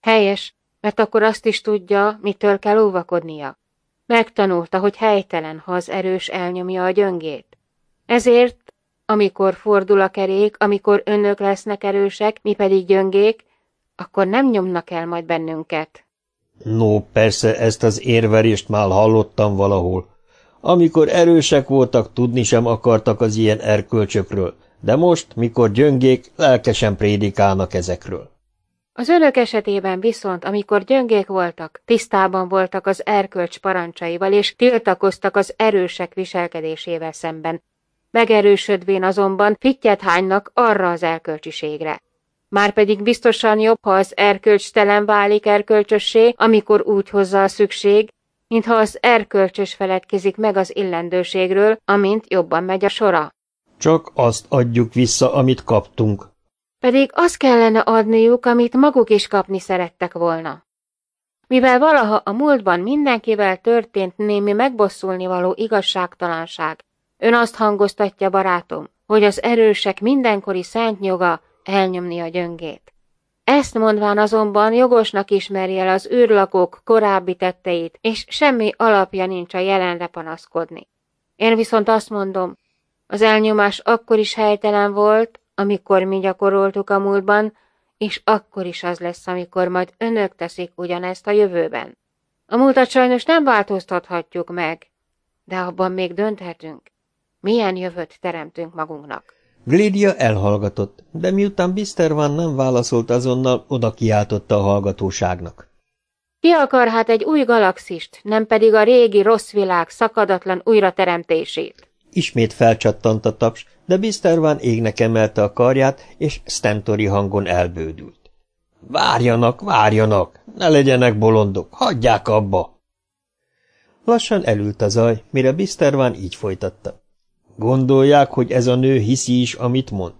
Helyes, mert akkor azt is tudja, mitől kell óvakodnia. Megtanulta, hogy helytelen, ha az erős elnyomja a gyöngét. Ezért, amikor fordul a kerék, amikor önök lesznek erősek, mi pedig gyöngék, akkor nem nyomnak el majd bennünket. No, persze, ezt az érverést már hallottam valahol. Amikor erősek voltak, tudni sem akartak az ilyen erkölcsökről, de most, mikor gyöngék, lelkesen prédikálnak ezekről. Az önök esetében viszont, amikor gyöngék voltak, tisztában voltak az erkölcs parancsaival, és tiltakoztak az erősek viselkedésével szemben. Megerősödvén azonban fittyet hánynak arra az erkölcsiségre. Márpedig biztosan jobb, ha az erkölcstelen válik erkölcsössé, amikor úgy hozza a szükség, mintha az erkölcsös feledkezik meg az illendőségről, amint jobban megy a sora. Csak azt adjuk vissza, amit kaptunk. Pedig azt kellene adniuk, amit maguk is kapni szerettek volna. Mivel valaha a múltban mindenkivel történt némi megbosszulni való igazságtalanság, ön azt hangoztatja, barátom, hogy az erősek mindenkori szent nyoga elnyomni a gyöngét. Ezt mondván azonban jogosnak ismeri el az űrlakók korábbi tetteit, és semmi alapja nincs a jelenre panaszkodni. Én viszont azt mondom, az elnyomás akkor is helytelen volt, amikor mi gyakoroltuk a múltban, és akkor is az lesz, amikor majd önök teszik ugyanezt a jövőben. A múltat sajnos nem változtathatjuk meg, de abban még dönthetünk. Milyen jövőt teremtünk magunknak? Glédia elhallgatott, de miután Mr. Van nem válaszolt azonnal, oda kiáltotta a hallgatóságnak. Ki akar hát egy új galaxist, nem pedig a régi rossz világ szakadatlan újrateremtését? Ismét felcsattant a taps, de Mr. Van égnek emelte a karját, és stentori hangon elbődült. Várjanak, várjanak, ne legyenek bolondok, hagyják abba! Lassan elült a zaj, mire Mr. Van így folytatta. Gondolják, hogy ez a nő hiszi is, amit mond?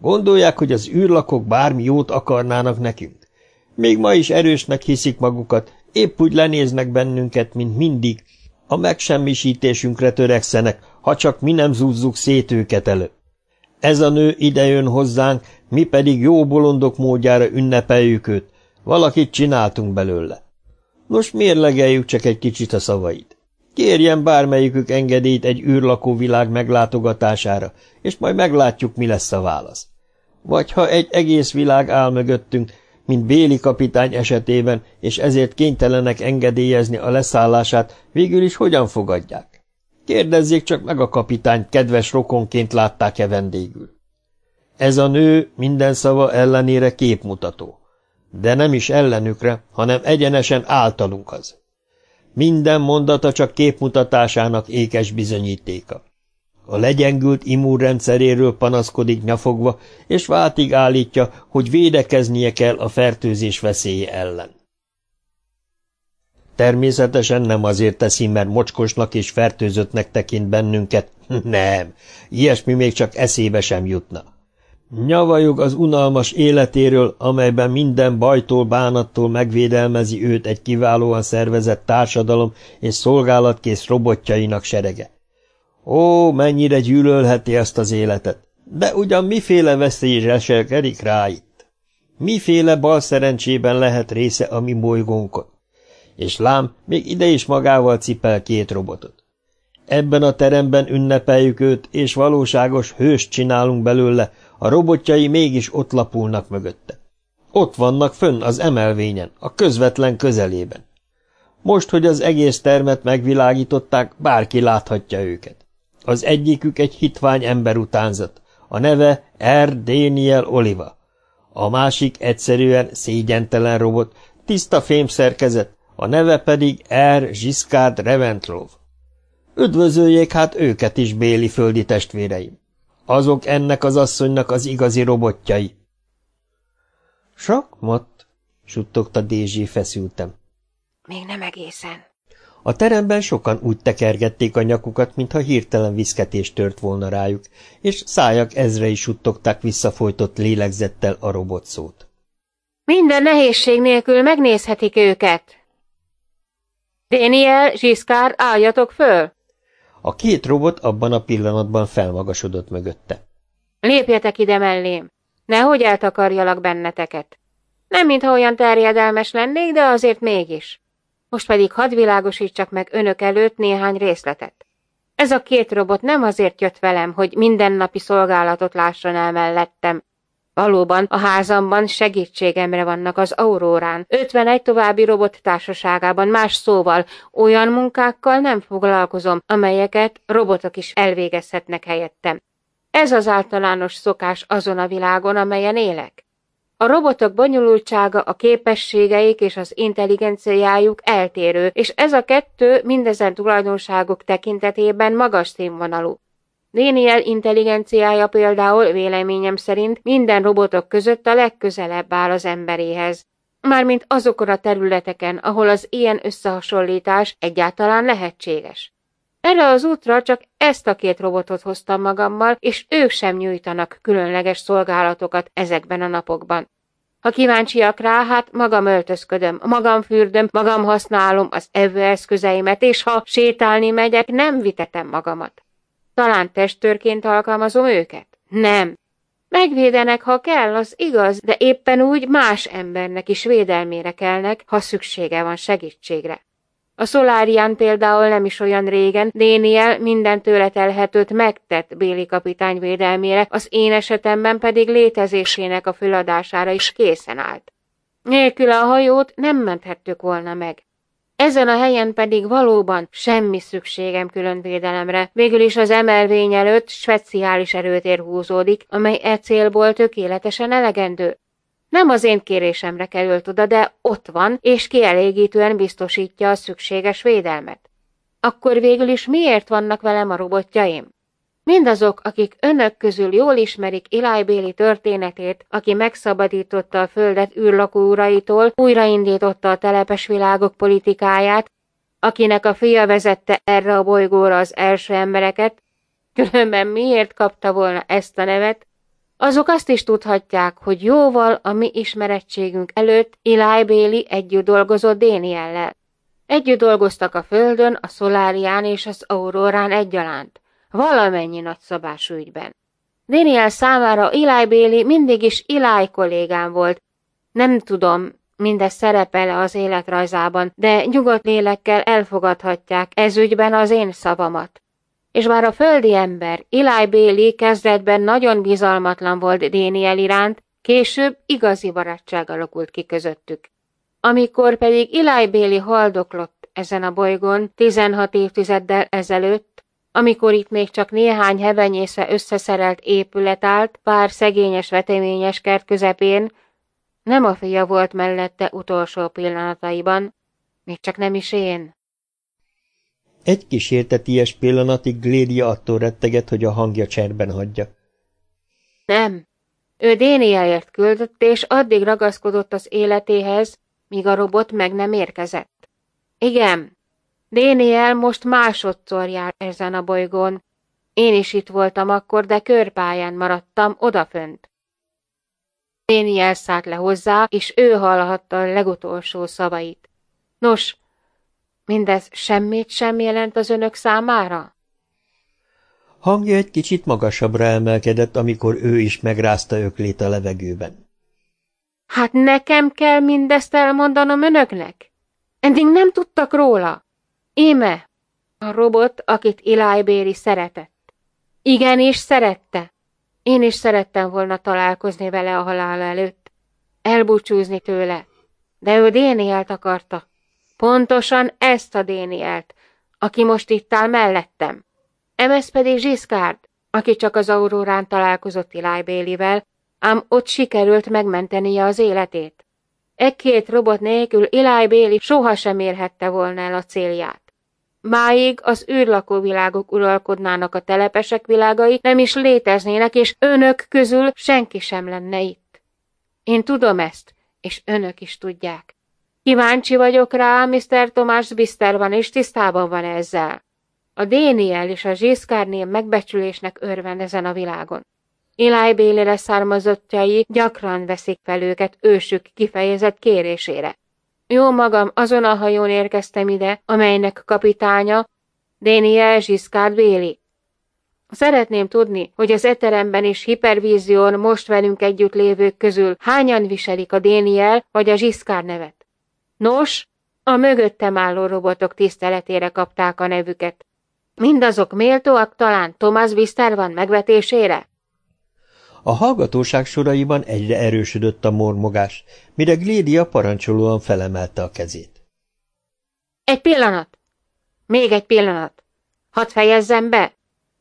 Gondolják, hogy az űrlakok bármi jót akarnának nekünk? Még ma is erősnek hiszik magukat, épp úgy lenéznek bennünket, mint mindig. A megsemmisítésünkre törekszenek, ha csak mi nem zúzzuk szét őket elő. Ez a nő idejön hozzánk, mi pedig jó bolondok módjára ünnepeljük őt. Valakit csináltunk belőle. Nos, mérlegeljük csak egy kicsit a szavait. Kérjen bármelyikük engedélyt egy űrlakó világ meglátogatására, és majd meglátjuk, mi lesz a válasz. Vagy ha egy egész világ áll mögöttünk, mint Béli kapitány esetében, és ezért kénytelenek engedélyezni a leszállását, végül is hogyan fogadják? Kérdezzék csak meg a kapitány, kedves rokonként látták-e vendégül. Ez a nő minden szava ellenére képmutató. De nem is ellenükre, hanem egyenesen általunk az. Minden mondata csak képmutatásának ékes bizonyítéka. A legyengült immunrendszeréről panaszkodik nyafogva, és váltig állítja, hogy védekeznie kell a fertőzés veszélye ellen. Természetesen nem azért teszi, mert mocskosnak és fertőzöttnek tekint bennünket. Nem, ilyesmi még csak eszébe sem jutna. Nyavajog az unalmas életéről, amelyben minden bajtól, bánattól megvédelmezi őt egy kiválóan szervezett társadalom és szolgálatkész robotjainak serege. Ó, mennyire gyűlölheti ezt az életet! De ugyan miféle veszély reselkedik rá itt? Miféle bal szerencsében lehet része a mi bolygónkon? És lám, még ide is magával cipel két robotot. Ebben a teremben ünnepeljük őt, és valóságos hőst csinálunk belőle, a robotjai mégis ott lapulnak mögötte. Ott vannak fönn az emelvényen, a közvetlen közelében. Most, hogy az egész termet megvilágították, bárki láthatja őket. Az egyikük egy hitvány emberutánzat, a neve R. Daniel Oliva. A másik egyszerűen szégyentelen robot, tiszta fémszerkezet, a neve pedig R. Giscard Reventlov. Üdvözöljék hát őket is, béli földi testvéreim! Azok ennek az asszonynak az igazi robotjai. Sakmat, suttogta Dézsé feszültem. Még nem egészen. A teremben sokan úgy tekergették a nyakukat, mintha hirtelen viszketés tört volna rájuk, és szájak ezrei suttogták visszafolytott lélegzettel a robot szót. Minden nehézség nélkül megnézhetik őket. Daniel, Giscard, álljatok föl! A két robot abban a pillanatban felmagasodott mögötte. Lépjetek ide mellém! Nehogy eltakarjalak benneteket. Nem mintha olyan terjedelmes lennék, de azért mégis. Most pedig hadd világosítsak meg önök előtt néhány részletet. Ez a két robot nem azért jött velem, hogy mindennapi szolgálatot lásson el mellettem. Valóban a házamban segítségemre vannak az Aurórán, 51 további robot társaságában, más szóval olyan munkákkal nem foglalkozom, amelyeket robotok is elvégezhetnek helyettem. Ez az általános szokás azon a világon, amelyen élek. A robotok bonyolultsága, a képességeik és az intelligenciájuk eltérő, és ez a kettő mindezen tulajdonságok tekintetében magas színvonalú. Déniel intelligenciája például véleményem szerint minden robotok között a legközelebb áll az emberéhez. Mármint azokon a területeken, ahol az ilyen összehasonlítás egyáltalán lehetséges. Erre az útra csak ezt a két robotot hoztam magammal, és ők sem nyújtanak különleges szolgálatokat ezekben a napokban. Ha kíváncsiak rá, hát magam öltözködöm, magam fürdöm, magam használom az evőeszközeimet, és ha sétálni megyek, nem vitetem magamat. Talán testőrként alkalmazom őket? Nem. Megvédenek, ha kell, az igaz, de éppen úgy más embernek is védelmére kellnek, ha szüksége van segítségre. A Szolárián például nem is olyan régen Déniel minden tőle megtett Béli kapitány védelmére, az én esetemben pedig létezésének a föladására is készen állt. Nélkül a hajót nem menthettük volna meg. Ezen a helyen pedig valóban semmi szükségem külön védelemre, végül is az emelvény előtt speciális erőtér húzódik, amely e célból tökéletesen elegendő. Nem az én kérésemre került oda, de ott van, és kielégítően biztosítja a szükséges védelmet. Akkor végül is miért vannak velem a robotjaim? Mindazok, akik önök közül jól ismerik Eli Béli történetét, aki megszabadította a földet űrlakó uraitól, újraindította a telepes világok politikáját, akinek a fia vezette erre a bolygóra az első embereket, különben miért kapta volna ezt a nevet, azok azt is tudhatják, hogy jóval a mi ismerettségünk előtt Eli Béli együtt dolgozott Déniellel. Együtt dolgoztak a Földön, a Szolárián és az Aurórán egyaránt, valamennyi nagyszabású ügyben. Daniel számára Eli Béli mindig is Eli kollégám volt. Nem tudom, mindez szerepel az életrajzában, de nyugodt lélekkel elfogadhatják ez ügyben az én szavamat és bár a földi ember, Eli Bailey kezdetben nagyon bizalmatlan volt Daniel iránt, később igazi barátság alakult ki közöttük. Amikor pedig Eli Bailey haldoklott ezen a bolygón 16 évtizeddel ezelőtt, amikor itt még csak néhány hevenyésze összeszerelt épület állt pár szegényes veteményes kert közepén, nem a fia volt mellette utolsó pillanataiban, még csak nem is én. Egy kísérteties pillanatig Glédia attól retteget, hogy a hangja cserben hagyja. Nem. Ő Dénielért küldött, és addig ragaszkodott az életéhez, míg a robot meg nem érkezett. Igen, Déniel most másodszor jár ezen a bolygón. Én is itt voltam akkor, de körpályán maradtam odafönt. Déniel szállt le hozzá, és ő hallhatta a legutolsó szavait. Nos, Mindez semmit sem jelent az önök számára? Hangja egy kicsit magasabbra emelkedett, amikor ő is megrázta öklét a levegőben. Hát nekem kell mindezt elmondanom önöknek? Eddig nem tudtak róla. Íme, a robot, akit Eli Béri szeretett. Igenis szerette. Én is szerettem volna találkozni vele a halála előtt. Elbúcsúzni tőle. De ő Dénielt akarta. Pontosan ezt a Dénielt, aki most itt áll mellettem. Emez pedig Zsiszkárd, aki csak az aurórán találkozott Eli Bélivel, ám ott sikerült megmentenie az életét. E két robot nélkül Eli Béli sohasem érhette volna el a célját. Máig az űrlakóvilágok uralkodnának a telepesek világai, nem is léteznének, és önök közül senki sem lenne itt. Én tudom ezt, és önök is tudják. Kíváncsi vagyok rá, Mr. Tomás Bisterban is tisztában van ezzel. A Déniel és a Zsiszkárnél megbecsülésnek örvend ezen a világon. Eli Béli leszármazottjai gyakran veszik fel őket ősük kifejezett kérésére. Jó magam azon a hajón érkeztem ide, amelynek kapitánya Déniel Zsiszkár Béli. Szeretném tudni, hogy az eteremben és hipervízión most velünk együtt lévők közül hányan viselik a Déniel vagy a Zsiszkár nevet. Nos, a mögöttem álló robotok tiszteletére kapták a nevüket. Mindazok méltóak talán Thomas Visztár van megvetésére? A hallgatóság soraiban egyre erősödött a mormogás, mire Glédia parancsolóan felemelte a kezét. Egy pillanat! Még egy pillanat! Hadd fejezzem be!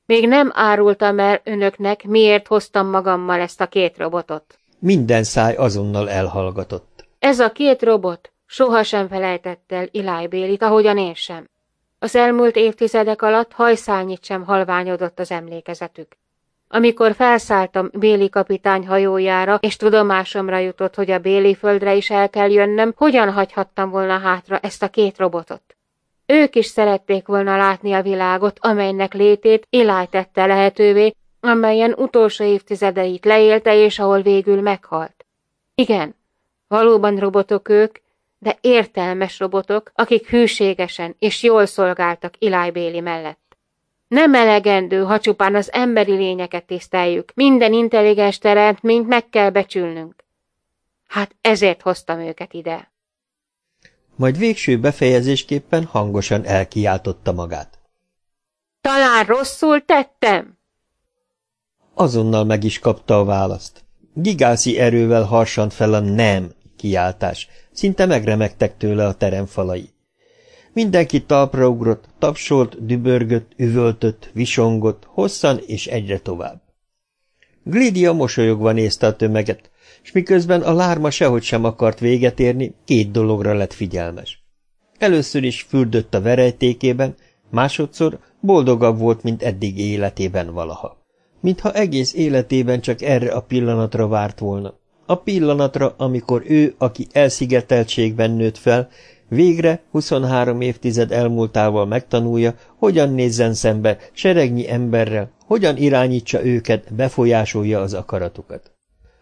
Még nem árultam el önöknek, miért hoztam magammal ezt a két robotot. Minden száj azonnal elhallgatott. Ez a két robot sohasem felejtett el Eli Bélit, ahogyan én sem. Az elmúlt évtizedek alatt hajszálnyit sem halványodott az emlékezetük. Amikor felszálltam Béli kapitány hajójára, és tudomásomra jutott, hogy a Béli földre is el kell jönnöm, hogyan hagyhattam volna hátra ezt a két robotot? Ők is szerették volna látni a világot, amelynek létét Iláj tette lehetővé, amelyen utolsó évtizedeit leélte, és ahol végül meghalt. Igen, valóban robotok ők, de értelmes robotok, akik hűségesen és jól szolgáltak Iláj Béli mellett. Nem elegendő, ha csupán az emberi lényeket tiszteljük, minden intelligens teremtményt meg kell becsülnünk. Hát ezért hoztam őket ide majd végső befejezésképpen hangosan elkiáltotta magát. Talán rosszul tettem? Azonnal meg is kapta a választ. Gigászi erővel harsant fel a nem kiáltás, szinte megremegtek tőle a teremfalai. Mindenki talpra ugrott, tapsolt, dübörgött, üvöltött, visongott, hosszan és egyre tovább. Glidia mosolyogva nézte a tömeget, és miközben a lárma sehogy sem akart véget érni, két dologra lett figyelmes. Először is fürdött a verejtékében, másodszor boldogabb volt, mint eddig életében valaha. Mintha egész életében csak erre a pillanatra várt volna. A pillanatra, amikor ő, aki elszigeteltségben nőtt fel, végre 23 évtized elmúltával megtanulja, hogyan nézzen szembe seregnyi emberrel, hogyan irányítsa őket, befolyásolja az akaratukat.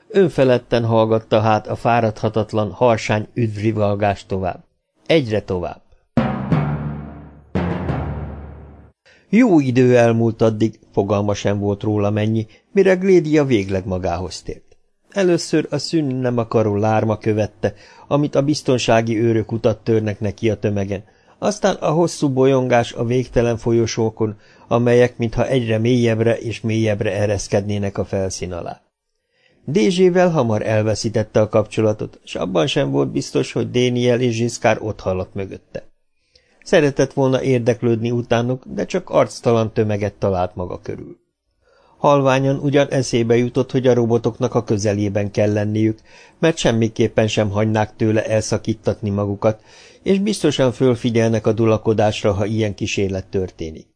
Önfeledten hallgatta hát a fáradhatatlan, harsány üdvrivalgást tovább. Egyre tovább. Jó idő elmúlt addig, fogalma sem volt róla mennyi, mire Glédia végleg magához tért. Először a szűn nem akaró lárma követte, amit a biztonsági őrök utat törnek neki a tömegen, aztán a hosszú bolyongás a végtelen folyosókon, amelyek mintha egyre mélyebbre és mélyebbre ereszkednének a felszín alá. Dézsével hamar elveszítette a kapcsolatot, és abban sem volt biztos, hogy Déniel és Zsiszkár ott hallott mögötte. Szeretett volna érdeklődni utánuk, de csak arctalan tömeget talált maga körül. Halványan ugyan eszébe jutott, hogy a robotoknak a közelében kell lenniük, mert semmiképpen sem hagynák tőle elszakítatni magukat, és biztosan fölfigyelnek a dulakodásra, ha ilyen kísérlet történik.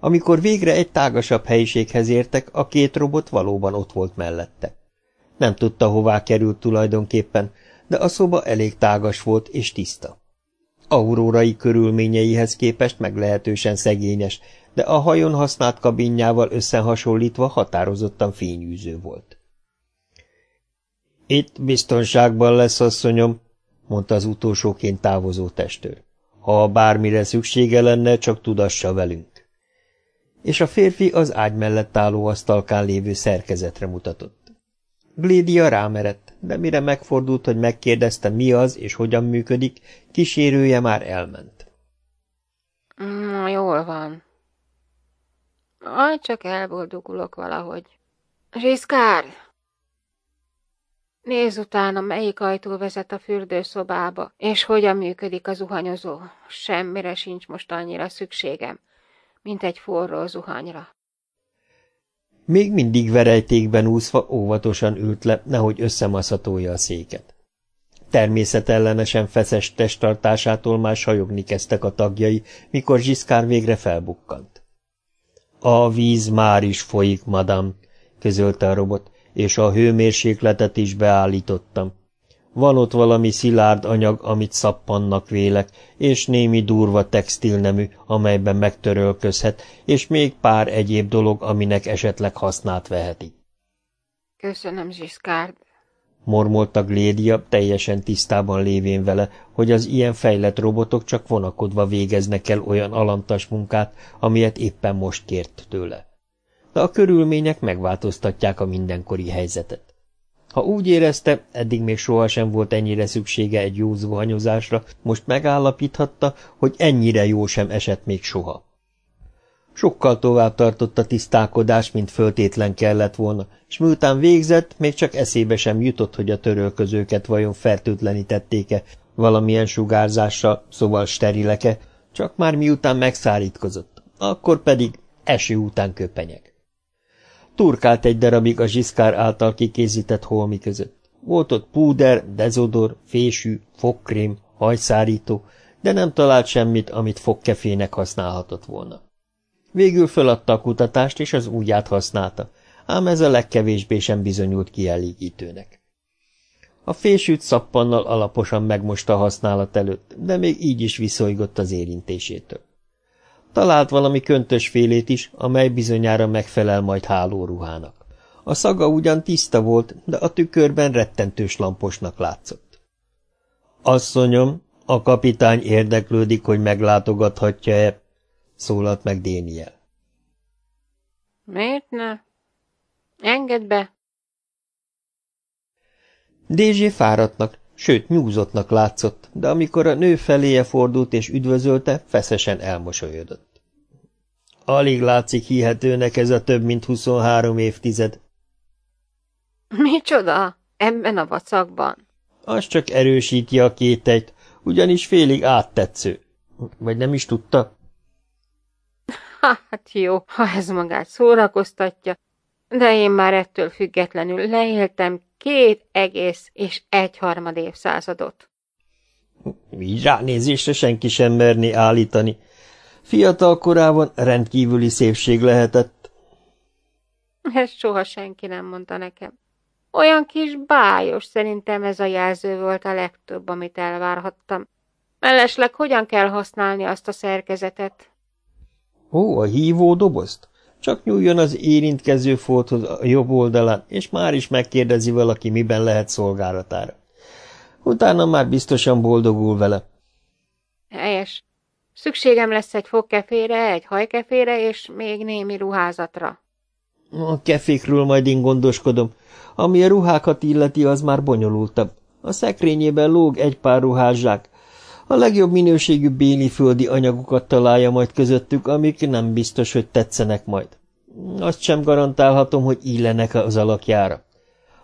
Amikor végre egy tágasabb helyiséghez értek, a két robot valóban ott volt mellette. Nem tudta, hová került tulajdonképpen, de a szoba elég tágas volt és tiszta. Aurórai körülményeihez képest meglehetősen szegényes, de a hajón használt kabinjával összehasonlítva határozottan fényűző volt. Itt biztonságban lesz, asszonyom, mondta az utolsóként távozó testőr. Ha bármire szüksége lenne, csak tudassa velünk és a férfi az ágy mellett álló asztalkán lévő szerkezetre mutatott. Glédia rámerett, de mire megfordult, hogy megkérdezte, mi az és hogyan működik, kísérője már elment. Mm, jól van. Aj, csak elboldogulok valahogy. Zsiszkár! Nézz utána, melyik ajtó vezet a fürdőszobába, és hogyan működik a zuhanyozó. Semmire sincs most annyira szükségem mint egy forró zuhanyra. Még mindig verejtékben úszva óvatosan ült le, nehogy összemaszatolja a széket. Természetellenesen feszes testtartásától már sajogni kezdtek a tagjai, mikor Zsiszkár végre felbukkant. A víz már is folyik, madam, közölte a robot, és a hőmérsékletet is beállítottam. Van ott valami szilárd anyag, amit szappannak vélek, és némi durva textilnemű, amelyben megtörölközhet, és még pár egyéb dolog, aminek esetleg hasznát veheti. Köszönöm, Zsiszkárd, mormolta Glédia, teljesen tisztában lévén vele, hogy az ilyen fejlett robotok csak vonakodva végeznek el olyan alantas munkát, amilyet éppen most kért tőle. De a körülmények megváltoztatják a mindenkori helyzetet. Ha úgy érezte, eddig még sohasem volt ennyire szüksége egy jó zuhanyozásra, most megállapíthatta, hogy ennyire jó sem esett még soha. Sokkal tovább tartott a tisztálkodás, mint föltétlen kellett volna, és miután végzett, még csak eszébe sem jutott, hogy a törölközőket vajon fertőtlenítették-e valamilyen sugárzással, szóval sterileke, csak már miután megszárítkozott, akkor pedig eső után köpenyek. Turkált egy darabig a zsiszkár által kikészített holmi között. Volt ott púder, dezodor, fésű, fogkrém, hajszárító, de nem talált semmit, amit fogkefének használhatott volna. Végül föladta a kutatást, és az úgyát használta, ám ez a legkevésbé sem bizonyult kielégítőnek. A fésült szappannal alaposan megmosta a használat előtt, de még így is viszolygott az érintésétől. Talált valami köntös félét is, amely bizonyára megfelel majd hálóruhának. A szaga ugyan tiszta volt, de a tükörben rettentős lamposnak látszott. Asszonyom, a kapitány érdeklődik, hogy meglátogathatja-e, szólalt meg Déniel. Miért ne? Engedd be! Dézsé fáradtnak, sőt nyúzottnak látszott, de amikor a nő feléje fordult és üdvözölte, feszesen elmosolyodott. Alig látszik hihetőnek ez a több mint huszonhárom évtized. Micsoda? Ebben a vacakban? Az csak erősíti a kételyt, ugyanis félig áttetsző. Vagy nem is tudta? Hát jó, ha ez magát szórakoztatja, de én már ettől függetlenül leéltem két egész és egyharmad évszázadot. Így ránézésre senki sem merné állítani. Fiatal korában rendkívüli szépség lehetett. Ezt soha senki nem mondta nekem. Olyan kis bájos, szerintem ez a jelző volt a legtöbb, amit elvárhattam. Mellesleg hogyan kell használni azt a szerkezetet? Ó, a hívó dobozt? Csak nyúljon az érintkező folthoz a jobb oldalán, és már is megkérdezi valaki, miben lehet szolgálatára. Utána már biztosan boldogul vele. Helyes. Szükségem lesz egy fogkefére, egy hajkefére, és még némi ruházatra. A kefékről majd én gondoskodom. Ami a ruhákat illeti, az már bonyolultabb. A szekrényében lóg egy pár ruházsák, a legjobb minőségű béli földi anyagokat találja majd közöttük, amik nem biztos, hogy tetszenek majd. Azt sem garantálhatom, hogy illenek az alakjára.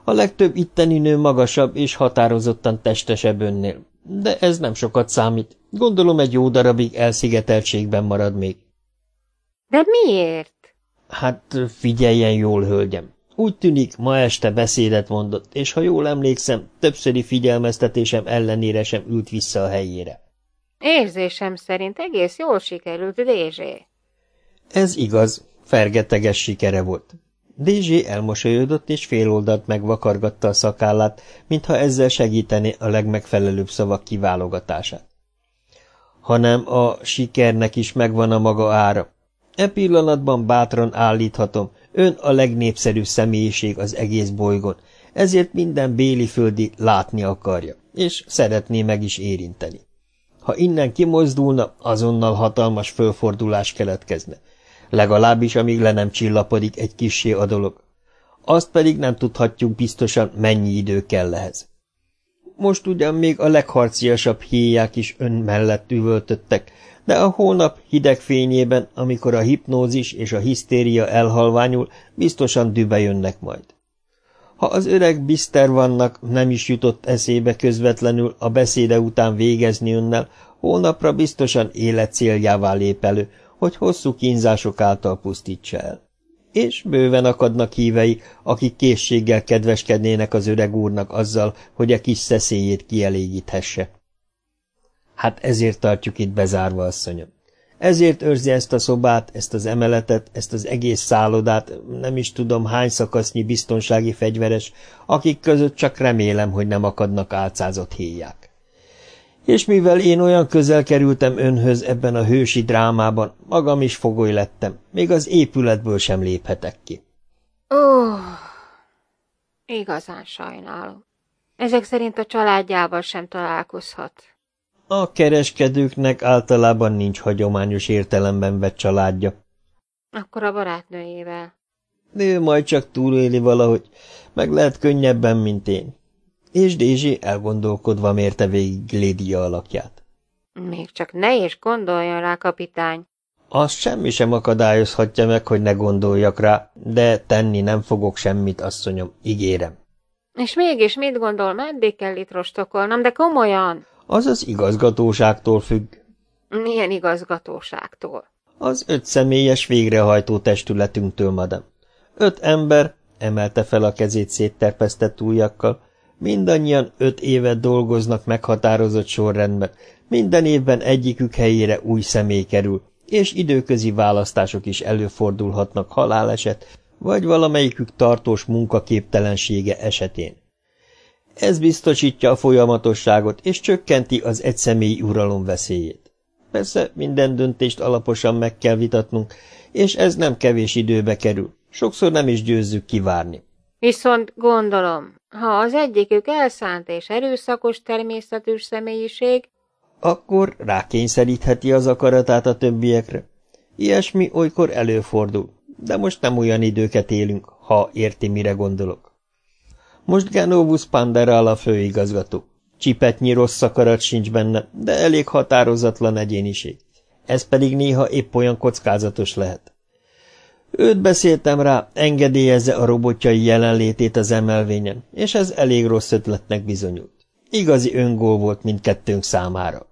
A legtöbb itteni nő magasabb és határozottan testesebb önnél, de ez nem sokat számít. Gondolom egy jó darabig elszigeteltségben marad még. De miért? Hát figyeljen jól, hölgyem. Úgy tűnik, ma este beszédet mondott, és ha jól emlékszem, többszöri figyelmeztetésem ellenére sem ült vissza a helyére. Érzésem szerint egész jól sikerült, Dézsé. Ez igaz, fergeteges sikere volt. Dézsé elmosolyodott, és féloldalt megvakargatta a szakállát, mintha ezzel segítené a legmegfelelőbb szavak kiválogatását. Hanem a sikernek is megvan a maga ára. E pillanatban bátran állíthatom, Ön a legnépszerűbb személyiség az egész bolygón, ezért minden béli földi látni akarja, és szeretné meg is érinteni. Ha innen kimozdulna, azonnal hatalmas fölfordulás keletkezne, legalábbis amíg le nem csillapodik egy kissé a dolog. Azt pedig nem tudhatjuk biztosan, mennyi idő kell ehhez. Most ugyan még a legharciasabb héják is ön mellett üvöltöttek, de a holnap hideg fényében, amikor a hipnózis és a hisztéria elhalványul, biztosan dübe jönnek majd. Ha az öreg Bister vannak nem is jutott eszébe közvetlenül a beszéde után végezni önnel, holnapra biztosan élet céljává lép elő, hogy hosszú kínzások által pusztítsa el. És bőven akadnak hívei, akik készséggel kedveskednének az öreg úrnak azzal, hogy a kis szeszélyét kielégíthesse. Hát ezért tartjuk itt bezárva, asszonyom. Ezért őrzi ezt a szobát, ezt az emeletet, ezt az egész szállodát, nem is tudom hány szakasznyi biztonsági fegyveres, akik között csak remélem, hogy nem akadnak álcázott héják. És mivel én olyan közel kerültem önhöz ebben a hősi drámában, magam is fogoly lettem, még az épületből sem léphetek ki. Ó, igazán sajnálom. Ezek szerint a családjával sem találkozhat. A kereskedőknek általában nincs hagyományos értelemben vett családja. Akkor a barátnőjével. Ő majd csak túléli valahogy, meg lehet könnyebben, mint én. És Dézsi elgondolkodva mérte végig Lédia alakját. Még csak ne is gondoljon rá, kapitány. Azt semmi sem akadályozhatja meg, hogy ne gondoljak rá, de tenni nem fogok semmit, asszonyom, ígérem. És mégis mit gondol, meddig kell itt rostokolnom, de komolyan? Az az igazgatóságtól függ. Milyen igazgatóságtól? Az öt személyes végrehajtó testületünktől, madam. Öt ember, emelte fel a kezét szétterpesztett ujjakkal, mindannyian öt évet dolgoznak meghatározott sorrendben, minden évben egyikük helyére új személy kerül, és időközi választások is előfordulhatnak haláleset, vagy valamelyikük tartós munkaképtelensége esetén. Ez biztosítja a folyamatosságot, és csökkenti az egyszemélyi uralom veszélyét. Persze minden döntést alaposan meg kell vitatnunk, és ez nem kevés időbe kerül. Sokszor nem is győzzük kivárni. Viszont gondolom, ha az egyikük elszánt és erőszakos természetű személyiség, akkor rákényszerítheti az akaratát a többiekre. Ilyesmi olykor előfordul, de most nem olyan időket élünk, ha érti, mire gondolok. Most Genovus Panderál a főigazgató. Csipetnyi rossz akarat sincs benne, de elég határozatlan egyéniség. Ez pedig néha épp olyan kockázatos lehet. Őt beszéltem rá, engedélyezze a robotjai jelenlétét az emelvényen, és ez elég rossz ötletnek bizonyult. Igazi öngól volt mindkettőnk számára.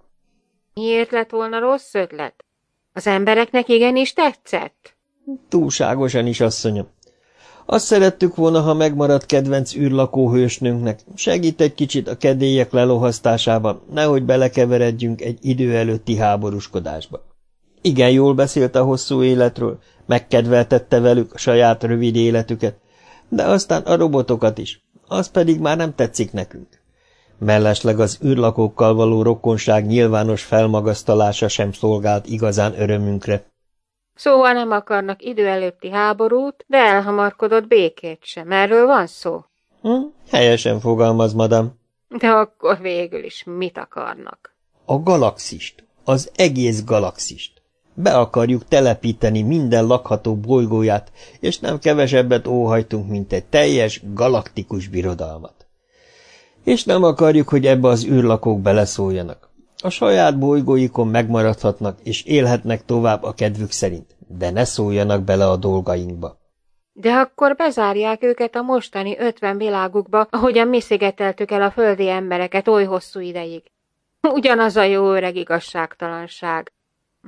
Miért lett volna rossz ötlet? Az embereknek igenis tetszett? Túlságosan is, asszonyom. Azt szerettük volna, ha megmaradt kedvenc űrlakóhősnőnknek, segít egy kicsit a kedélyek lelohasztásában, nehogy belekeveredjünk egy idő előtti háborúskodásba. Igen jól beszélt a hosszú életről, megkedveltette velük a saját rövid életüket, de aztán a robotokat is, az pedig már nem tetszik nekünk. Mellesleg az űrlakókkal való rokonság nyilvános felmagasztalása sem szolgált igazán örömünkre. Szóval nem akarnak idő előtti háborút, de elhamarkodott békét sem. Erről van szó? Hm, helyesen fogalmaz, madam. De akkor végül is mit akarnak? A galaxist. Az egész galaxist. Be akarjuk telepíteni minden lakható bolygóját, és nem kevesebbet óhajtunk, mint egy teljes galaktikus birodalmat. És nem akarjuk, hogy ebbe az űrlakók beleszóljanak. A saját bolygóikon megmaradhatnak, és élhetnek tovább a kedvük szerint, de ne szóljanak bele a dolgainkba. De akkor bezárják őket a mostani ötven világukba, ahogyan mi szigeteltük el a földi embereket oly hosszú ideig. Ugyanaz a jó öreg igazságtalanság.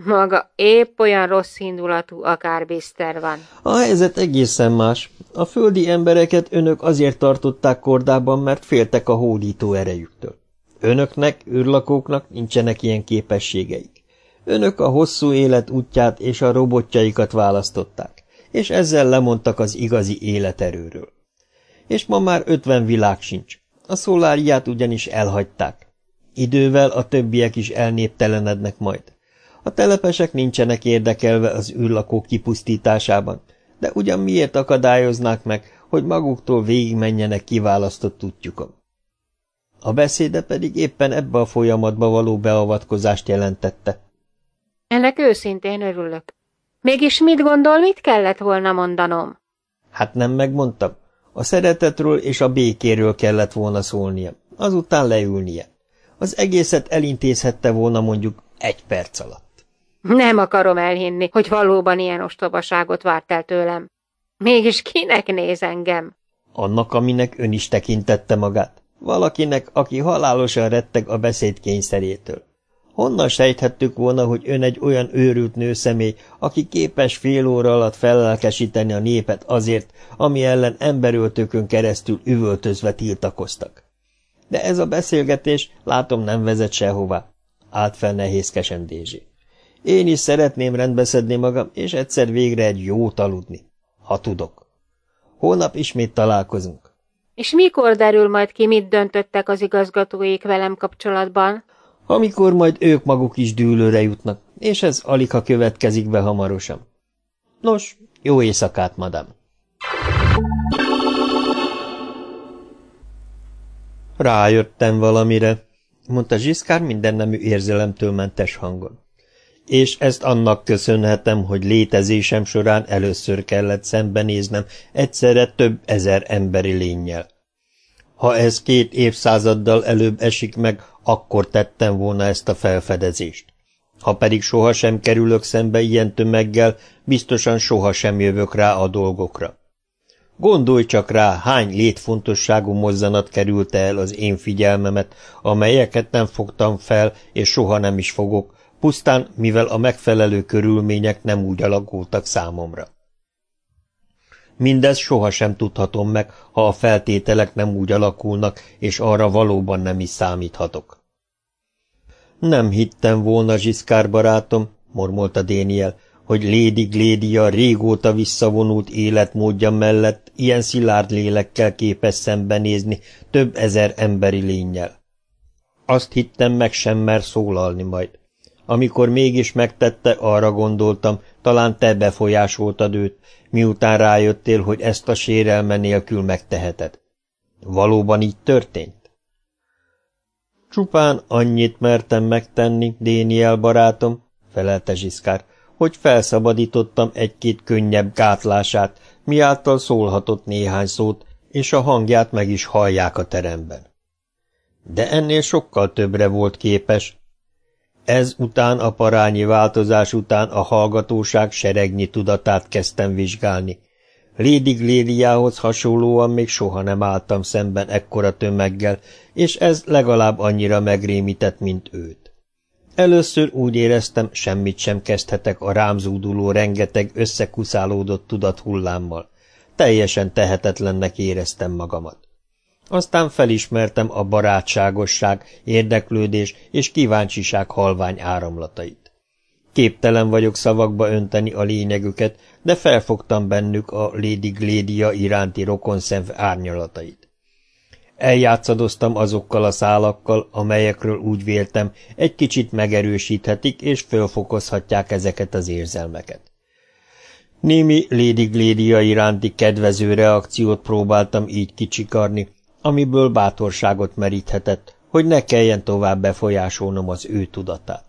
Maga épp olyan rossz indulatú, akár Biszter van. A helyzet egészen más. A földi embereket önök azért tartották kordában, mert féltek a hódító erejüktől. Önöknek, űrlakóknak nincsenek ilyen képességeik. Önök a hosszú élet útját és a robotjaikat választották, és ezzel lemondtak az igazi életerőről. És ma már ötven világ sincs. A szoláriát ugyanis elhagyták. Idővel a többiek is elnéptelenednek majd. A telepesek nincsenek érdekelve az űrlakók kipusztításában, de ugyan miért akadályoznák meg, hogy maguktól végigmenjenek kiválasztott útjukon? A beszéde pedig éppen ebbe a folyamatba való beavatkozást jelentette. Ennek őszintén örülök. Mégis mit gondol, mit kellett volna mondanom? Hát nem megmondtam. A szeretetről és a békéről kellett volna szólnia, azután leülnie. Az egészet elintézhette volna mondjuk egy perc alatt. Nem akarom elhinni, hogy valóban ilyen ostobaságot várt el tőlem. Mégis kinek néz engem? Annak, aminek ön is tekintette magát. Valakinek, aki halálosan retteg a beszéd kényszerétől. Honnan sejthettük volna, hogy ön egy olyan őrült nőszemély, aki képes fél óra alatt fellelkesíteni a népet azért, ami ellen emberöltőkön keresztül üvöltözve tiltakoztak. De ez a beszélgetés, látom, nem vezet sehová. Állt fel nehézkesen Dézsé. Én is szeretném rendbeszedni magam, és egyszer végre egy jót aludni, ha tudok. Holnap ismét találkozunk. És mikor derül majd ki, mit döntöttek az igazgatóik velem kapcsolatban? Amikor majd ők maguk is dűlőre jutnak, és ez alig ha következik be hamarosan. Nos, jó éjszakát, madam! Rájöttem valamire, mondta Zsiszkár mindennemű érzelemtől mentes hangon. És ezt annak köszönhetem, hogy létezésem során először kellett szembenéznem egyszerre több ezer emberi lényel. Ha ez két évszázaddal előbb esik meg, akkor tettem volna ezt a felfedezést. Ha pedig sohasem kerülök szembe ilyen tömeggel, biztosan sohasem jövök rá a dolgokra. Gondolj csak rá, hány létfontosságú mozzanat kerülte el az én figyelmemet, amelyeket nem fogtam fel, és soha nem is fogok, pusztán mivel a megfelelő körülmények nem úgy alakultak számomra. Mindez sohasem tudhatom meg, ha a feltételek nem úgy alakulnak, és arra valóban nem is számíthatok. Nem hittem volna, Zsiszkár barátom, mormolta Déniel, hogy Lady Glédia régóta visszavonult életmódja mellett ilyen szilárd lélekkel képes szembenézni több ezer emberi lényel. Azt hittem, meg sem mer szólalni majd. Amikor mégis megtette, arra gondoltam, talán te befolyásoltad őt, miután rájöttél, hogy ezt a sérelme nélkül megteheted. Valóban így történt? Csupán annyit mertem megtenni, Déniel barátom, felelte Zsiszkár, hogy felszabadítottam egy-két könnyebb gátlását, miáltal szólhatott néhány szót, és a hangját meg is hallják a teremben. De ennél sokkal többre volt képes. Ez után a parányi változás után a hallgatóság seregnyi tudatát kezdtem vizsgálni. Lédig Lédiához hasonlóan még soha nem álltam szemben ekkora tömeggel, és ez legalább annyira megrémített, mint őt. Először úgy éreztem, semmit sem kezdhetek a rám zúduló rengeteg összekuszálódott tudathullámmal. Teljesen tehetetlennek éreztem magamat. Aztán felismertem a barátságosság, érdeklődés és kíváncsiság halvány áramlatait. Képtelen vagyok szavakba önteni a lényegüket, de felfogtam bennük a Lady Glédia iránti rokonszenv árnyalatait. Eljátszadoztam azokkal a szálakkal, amelyekről úgy véltem, egy kicsit megerősíthetik és fölfokozhatják ezeket az érzelmeket. Némi Lady Glédia iránti kedvező reakciót próbáltam így kicsikarni, amiből bátorságot meríthetett, hogy ne kelljen tovább befolyásolnom az ő tudatát.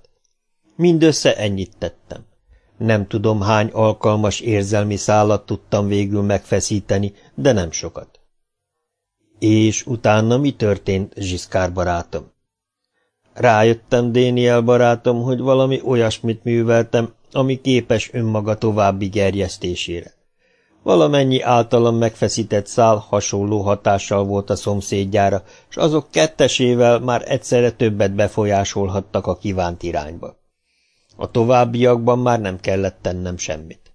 Mindössze ennyit tettem. Nem tudom, hány alkalmas érzelmi szállat tudtam végül megfeszíteni, de nem sokat. És utána mi történt, Zsiszkár barátom? Rájöttem, Déniel barátom, hogy valami olyasmit műveltem, ami képes önmaga további gerjesztésére. Valamennyi általam megfeszített szál hasonló hatással volt a szomszédjára, és azok kettesével már egyszerre többet befolyásolhattak a kívánt irányba. A továbbiakban már nem kellett tennem semmit.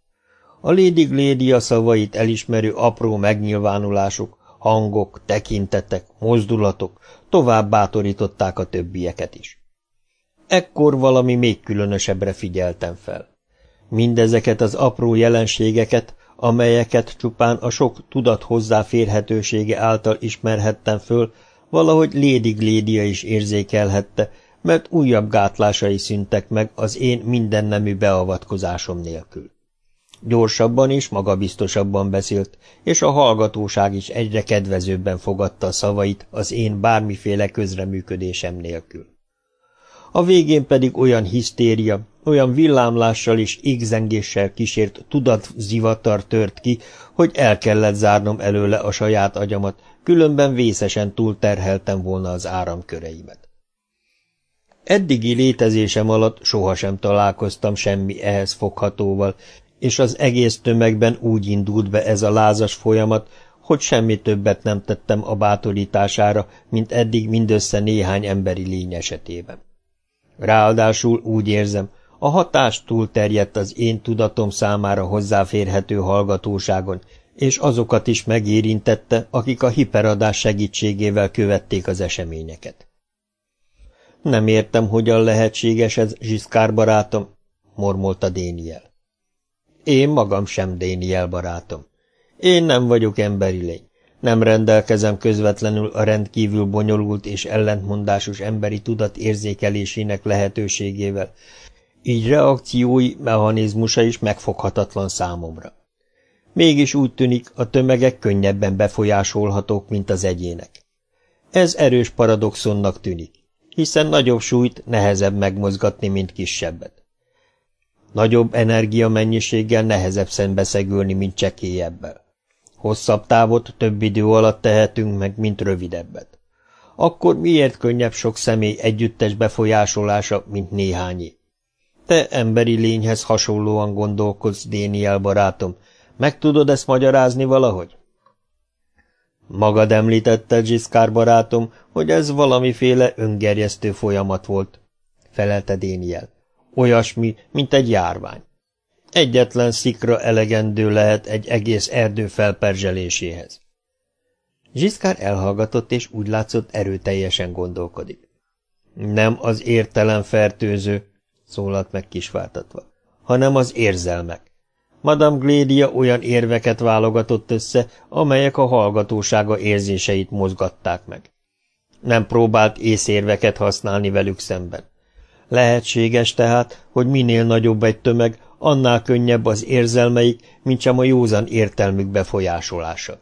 A Lady Glédia szavait elismerő apró megnyilvánulások, hangok, tekintetek, mozdulatok tovább bátorították a többieket is. Ekkor valami még különösebbre figyeltem fel. Mindezeket az apró jelenségeket, amelyeket csupán a sok tudat hozzáférhetősége által ismerhettem föl, valahogy Lady Glédia is érzékelhette, mert újabb gátlásai szüntek meg az én mindennemű beavatkozásom nélkül. Gyorsabban és magabiztosabban beszélt, és a hallgatóság is egyre kedvezőbben fogadta a szavait az én bármiféle közreműködésem nélkül. A végén pedig olyan hisztéria, olyan villámlással és égzengéssel kísért tudatzivatar tört ki, hogy el kellett zárnom előle a saját agyamat, különben vészesen túlterheltem volna az áramköreimet. Eddigi létezésem alatt sohasem találkoztam semmi ehhez foghatóval, és az egész tömegben úgy indult be ez a lázas folyamat, hogy semmi többet nem tettem a bátorítására, mint eddig mindössze néhány emberi lény esetében. Ráadásul úgy érzem, a hatás túlterjedt az én tudatom számára hozzáférhető hallgatóságon, és azokat is megérintette, akik a hiperadás segítségével követték az eseményeket. Nem értem, hogyan lehetséges ez, Zsiszkár barátom, mormolta Déniel. Én magam sem Déniel barátom. Én nem vagyok emberi lény. Nem rendelkezem közvetlenül a rendkívül bonyolult és ellentmondásos emberi tudat érzékelésének lehetőségével, így reakciói mechanizmusa is megfoghatatlan számomra. Mégis úgy tűnik, a tömegek könnyebben befolyásolhatók, mint az egyének. Ez erős paradoxonnak tűnik, hiszen nagyobb súlyt nehezebb megmozgatni, mint kisebbet. Nagyobb energiamennyiséggel nehezebb szembeszegülni, mint csekélyebbel. Hosszabb távot több idő alatt tehetünk meg, mint rövidebbet. Akkor miért könnyebb sok személy együttes befolyásolása, mint néhányé? Te emberi lényhez hasonlóan gondolkodsz, Déniel barátom. Meg tudod ezt magyarázni valahogy? Magad említette, Zsiszkár barátom, hogy ez valamiféle öngerjesztő folyamat volt, felelte Déniel. Olyasmi, mint egy járvány. Egyetlen szikra elegendő lehet egy egész erdő felperzseléséhez. Zsiszkár elhallgatott, és úgy látszott erőteljesen gondolkodik. Nem az értelem fertőző, szólalt meg kisváltatva, hanem az érzelmek. Madame Glédia olyan érveket válogatott össze, amelyek a hallgatósága érzéseit mozgatták meg. Nem próbált észérveket használni velük szemben. Lehetséges tehát, hogy minél nagyobb egy tömeg, annál könnyebb az érzelmeik, mint sem a józan értelmük befolyásolása.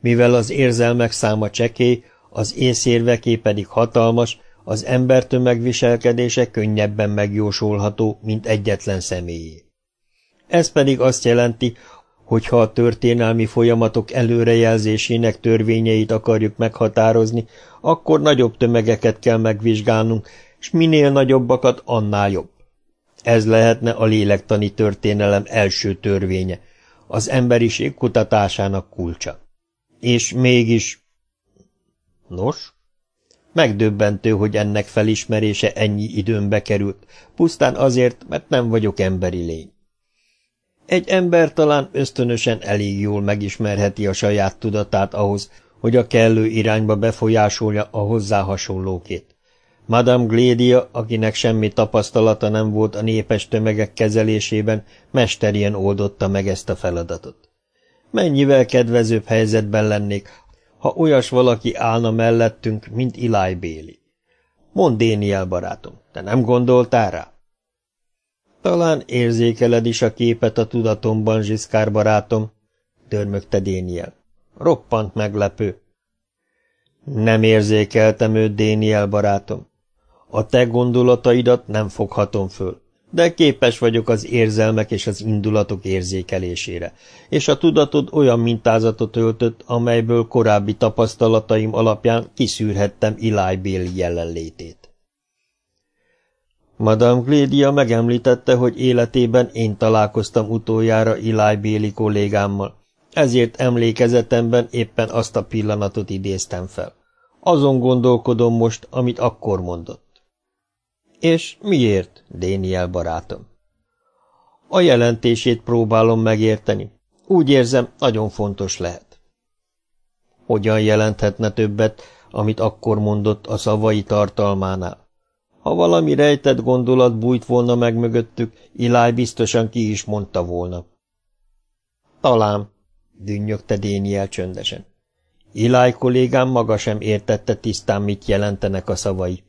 Mivel az érzelmek száma csekély, az észérveké pedig hatalmas, az embertömeg viselkedése könnyebben megjósolható, mint egyetlen személyé. Ez pedig azt jelenti, hogy ha a történelmi folyamatok előrejelzésének törvényeit akarjuk meghatározni, akkor nagyobb tömegeket kell megvizsgálnunk, és minél nagyobbakat, annál jobb. Ez lehetne a lélektani történelem első törvénye, az emberiség kutatásának kulcsa. És mégis... Nos? Megdöbbentő, hogy ennek felismerése ennyi időmbe került, pusztán azért, mert nem vagyok emberi lény. Egy ember talán ösztönösen elég jól megismerheti a saját tudatát ahhoz, hogy a kellő irányba befolyásolja a hozzá hasonlókét. Madame Glédia, akinek semmi tapasztalata nem volt a népes tömegek kezelésében, mesterien oldotta meg ezt a feladatot. Mennyivel kedvezőbb helyzetben lennék, ha olyas valaki állna mellettünk, mint Eli Béli. Mondd, Déniel barátom, te nem gondoltál rá? Talán érzékeled is a képet a tudatomban, Zsiszkár barátom, dörmögte Déniel. Roppant meglepő. Nem érzékeltem őt, Déniel barátom. A te gondolataidat nem foghatom föl, de képes vagyok az érzelmek és az indulatok érzékelésére, és a tudatod olyan mintázatot öltött, amelyből korábbi tapasztalataim alapján kiszűrhettem Eli Béli jelenlétét. Madame Glédia megemlítette, hogy életében én találkoztam utoljára Eli Béli kollégámmal, ezért emlékezetemben éppen azt a pillanatot idéztem fel. Azon gondolkodom most, amit akkor mondott. És miért, Déniel barátom? A jelentését próbálom megérteni. Úgy érzem, nagyon fontos lehet. Hogyan jelenthetne többet, amit akkor mondott a szavai tartalmánál? Ha valami rejtett gondolat bújt volna meg mögöttük, Iláj biztosan ki is mondta volna. Talán, dünnyögte Déniel csöndesen. Iláj kollégám maga sem értette tisztán, mit jelentenek a szavai.